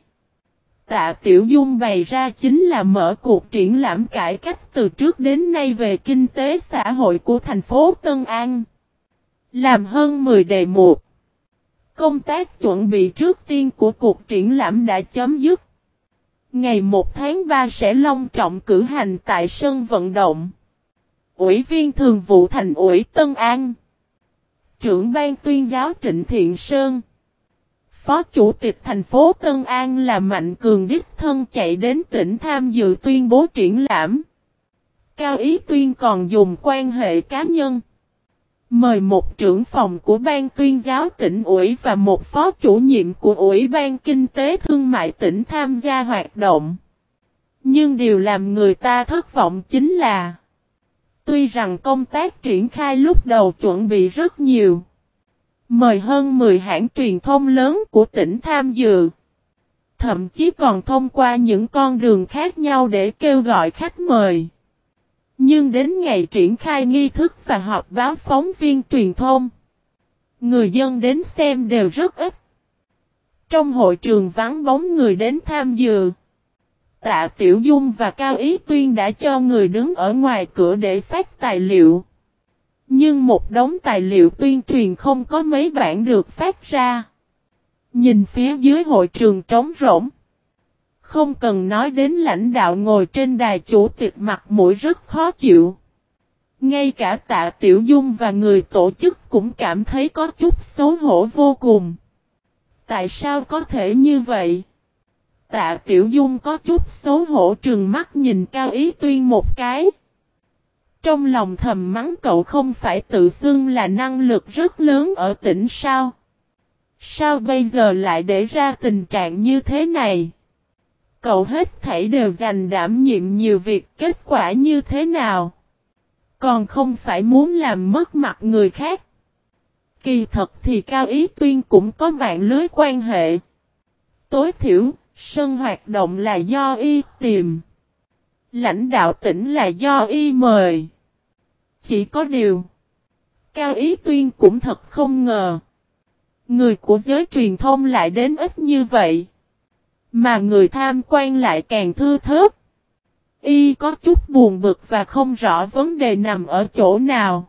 Tạ Tiểu Dung bày ra chính là mở cuộc triển lãm cải cách từ trước đến nay về kinh tế xã hội của thành phố Tân An. Làm hơn 10 đề mục. Công tác chuẩn bị trước tiên của cuộc triển lãm đã chấm dứt. Ngày 1 tháng 3 sẽ long trọng cử hành tại sân vận động. Ủy viên thường vụ thành ủy Tân An. Trưởng ban tuyên giáo Trịnh Thiện Sơn. Phó chủ tịch thành phố Tân An là Mạnh Cường Đích Thân chạy đến tỉnh tham dự tuyên bố triển lãm. Cao Ý Tuyên còn dùng quan hệ cá nhân. Mời một trưởng phòng của ban tuyên giáo tỉnh ủy và một phó chủ nhiệm của Ủy ban Kinh tế Thương mại tỉnh tham gia hoạt động. Nhưng điều làm người ta thất vọng chính là Tuy rằng công tác triển khai lúc đầu chuẩn bị rất nhiều, Mời hơn 10 hãng truyền thông lớn của tỉnh tham dự. Thậm chí còn thông qua những con đường khác nhau để kêu gọi khách mời. Nhưng đến ngày triển khai nghi thức và họp báo phóng viên truyền thông, Người dân đến xem đều rất ít. Trong hội trường vắng bóng người đến tham dự. Tạ Tiểu Dung và Cao Ý Tuyên đã cho người đứng ở ngoài cửa để phát tài liệu. Nhưng một đống tài liệu tuyên truyền không có mấy bản được phát ra. Nhìn phía dưới hội trường trống rỗng. Không cần nói đến lãnh đạo ngồi trên đài chủ tịch mặt mũi rất khó chịu. Ngay cả tạ Tiểu Dung và người tổ chức cũng cảm thấy có chút xấu hổ vô cùng. Tại sao có thể như vậy? Tạ Tiểu Dung có chút xấu hổ trừng mắt nhìn Cao Ý Tuyên một cái. Trong lòng thầm mắng cậu không phải tự xưng là năng lực rất lớn ở tỉnh sao? Sao bây giờ lại để ra tình trạng như thế này? Cậu hết thảy đều dành đảm nhiệm nhiều việc kết quả như thế nào? Còn không phải muốn làm mất mặt người khác. Kỳ thật thì Cao Ý Tuyên cũng có mạng lưới quan hệ. Tối thiểu, Sân hoạt động là do y tìm. Lãnh đạo tỉnh là do y mời. Chỉ có điều. Cao Ý Tuyên cũng thật không ngờ. Người của giới truyền thông lại đến ít như vậy. Mà người tham quan lại càng thư thớt. Y có chút buồn bực và không rõ vấn đề nằm ở chỗ nào.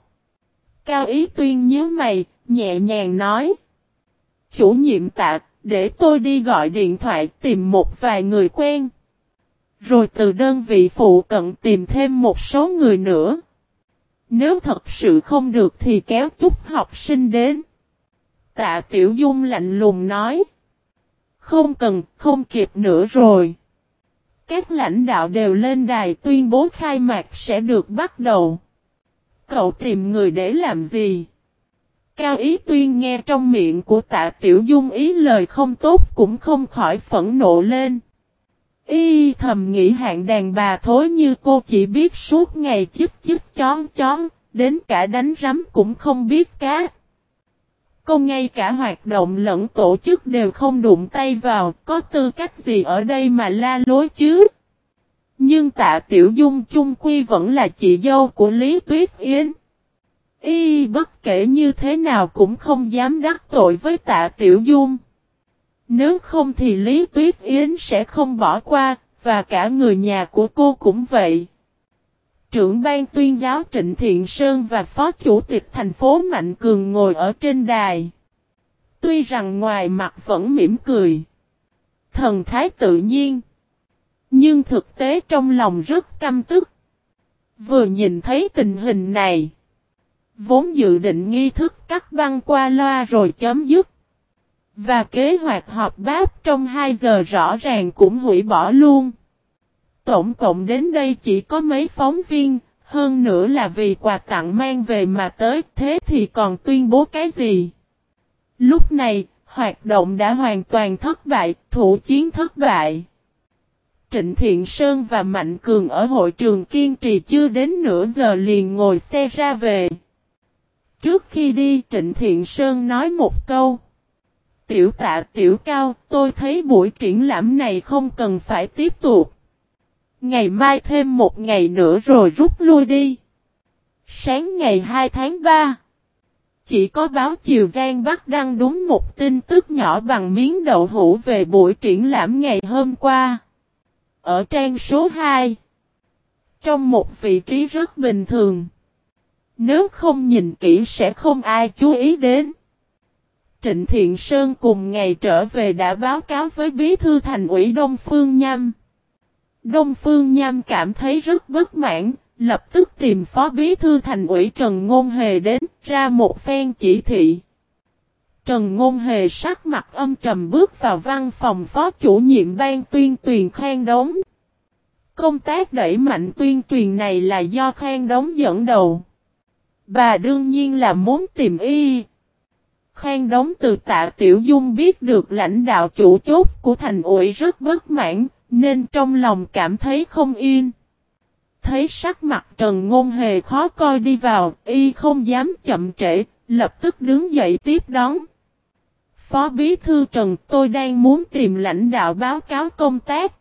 Cao Ý Tuyên nhớ mày, nhẹ nhàng nói. Chủ nhiệm tạ, để tôi đi gọi điện thoại tìm một vài người quen. Rồi từ đơn vị phụ cận tìm thêm một số người nữa. Nếu thật sự không được thì kéo chút học sinh đến. Tạ Tiểu Dung lạnh lùng nói. Không cần, không kịp nữa rồi. Các lãnh đạo đều lên đài tuyên bố khai mạc sẽ được bắt đầu. Cậu tìm người để làm gì? Cao Ý Tuyên nghe trong miệng của tạ Tiểu Dung ý lời không tốt cũng không khỏi phẫn nộ lên. Y thầm nghĩ hạng đàn bà thối như cô chỉ biết suốt ngày chích chích chón chón, đến cả đánh rắm cũng không biết cá. Cô ngay cả hoạt động lẫn tổ chức đều không đụng tay vào, có tư cách gì ở đây mà la lối chứ? Nhưng tạ Tiểu Dung chung quy vẫn là chị dâu của Lý Tuyết Yến. Y bất kể như thế nào cũng không dám đắc tội với tạ Tiểu Dung. Nếu không thì Lý Tuyết Yến sẽ không bỏ qua, và cả người nhà của cô cũng vậy. Trưởng ban tuyên giáo Trịnh Thiện Sơn và Phó Chủ tịch thành phố Mạnh Cường ngồi ở trên đài. Tuy rằng ngoài mặt vẫn mỉm cười. Thần thái tự nhiên. Nhưng thực tế trong lòng rất căm tức. Vừa nhìn thấy tình hình này. Vốn dự định nghi thức cắt băng qua loa rồi chấm dứt. Và kế hoạch họp báp trong 2 giờ rõ ràng cũng hủy bỏ luôn. Tổng cộng đến đây chỉ có mấy phóng viên, hơn nữa là vì quà tặng mang về mà tới, thế thì còn tuyên bố cái gì? Lúc này, hoạt động đã hoàn toàn thất bại, thủ chiến thất bại. Trịnh Thiện Sơn và Mạnh Cường ở hội trường kiên trì chưa đến nửa giờ liền ngồi xe ra về. Trước khi đi Trịnh Thiện Sơn nói một câu. Tiểu tạ tiểu cao, tôi thấy buổi triển lãm này không cần phải tiếp tục. Ngày mai thêm một ngày nữa rồi rút lui đi. Sáng ngày 2 tháng 3. Chỉ có báo Chiều Giang Bắc đăng đúng một tin tức nhỏ bằng miếng đậu hũ về buổi triển lãm ngày hôm qua. Ở trang số 2. Trong một vị trí rất bình thường. Nếu không nhìn kỹ sẽ không ai chú ý đến. Trịnh Thiện Sơn cùng ngày trở về đã báo cáo với bí thư thành ủy Đông Phương Nham. Đông Phương Nham cảm thấy rất bất mãn, lập tức tìm phó bí thư thành ủy Trần Ngôn Hề đến, ra một phen chỉ thị. Trần Ngôn Hề sắc mặt âm trầm bước vào văn phòng phó chủ nhiệm ban tuyên truyền khen Đống. Công tác đẩy mạnh tuyên truyền này là do khen Đống dẫn đầu. Bà đương nhiên là muốn tìm y. Khang đóng từ tạ Tiểu Dung biết được lãnh đạo chủ chốt của thành ủy rất bất mãn, nên trong lòng cảm thấy không yên. Thấy sắc mặt Trần Ngôn Hề khó coi đi vào, y không dám chậm trễ, lập tức đứng dậy tiếp đón. Phó Bí Thư Trần tôi đang muốn tìm lãnh đạo báo cáo công tác.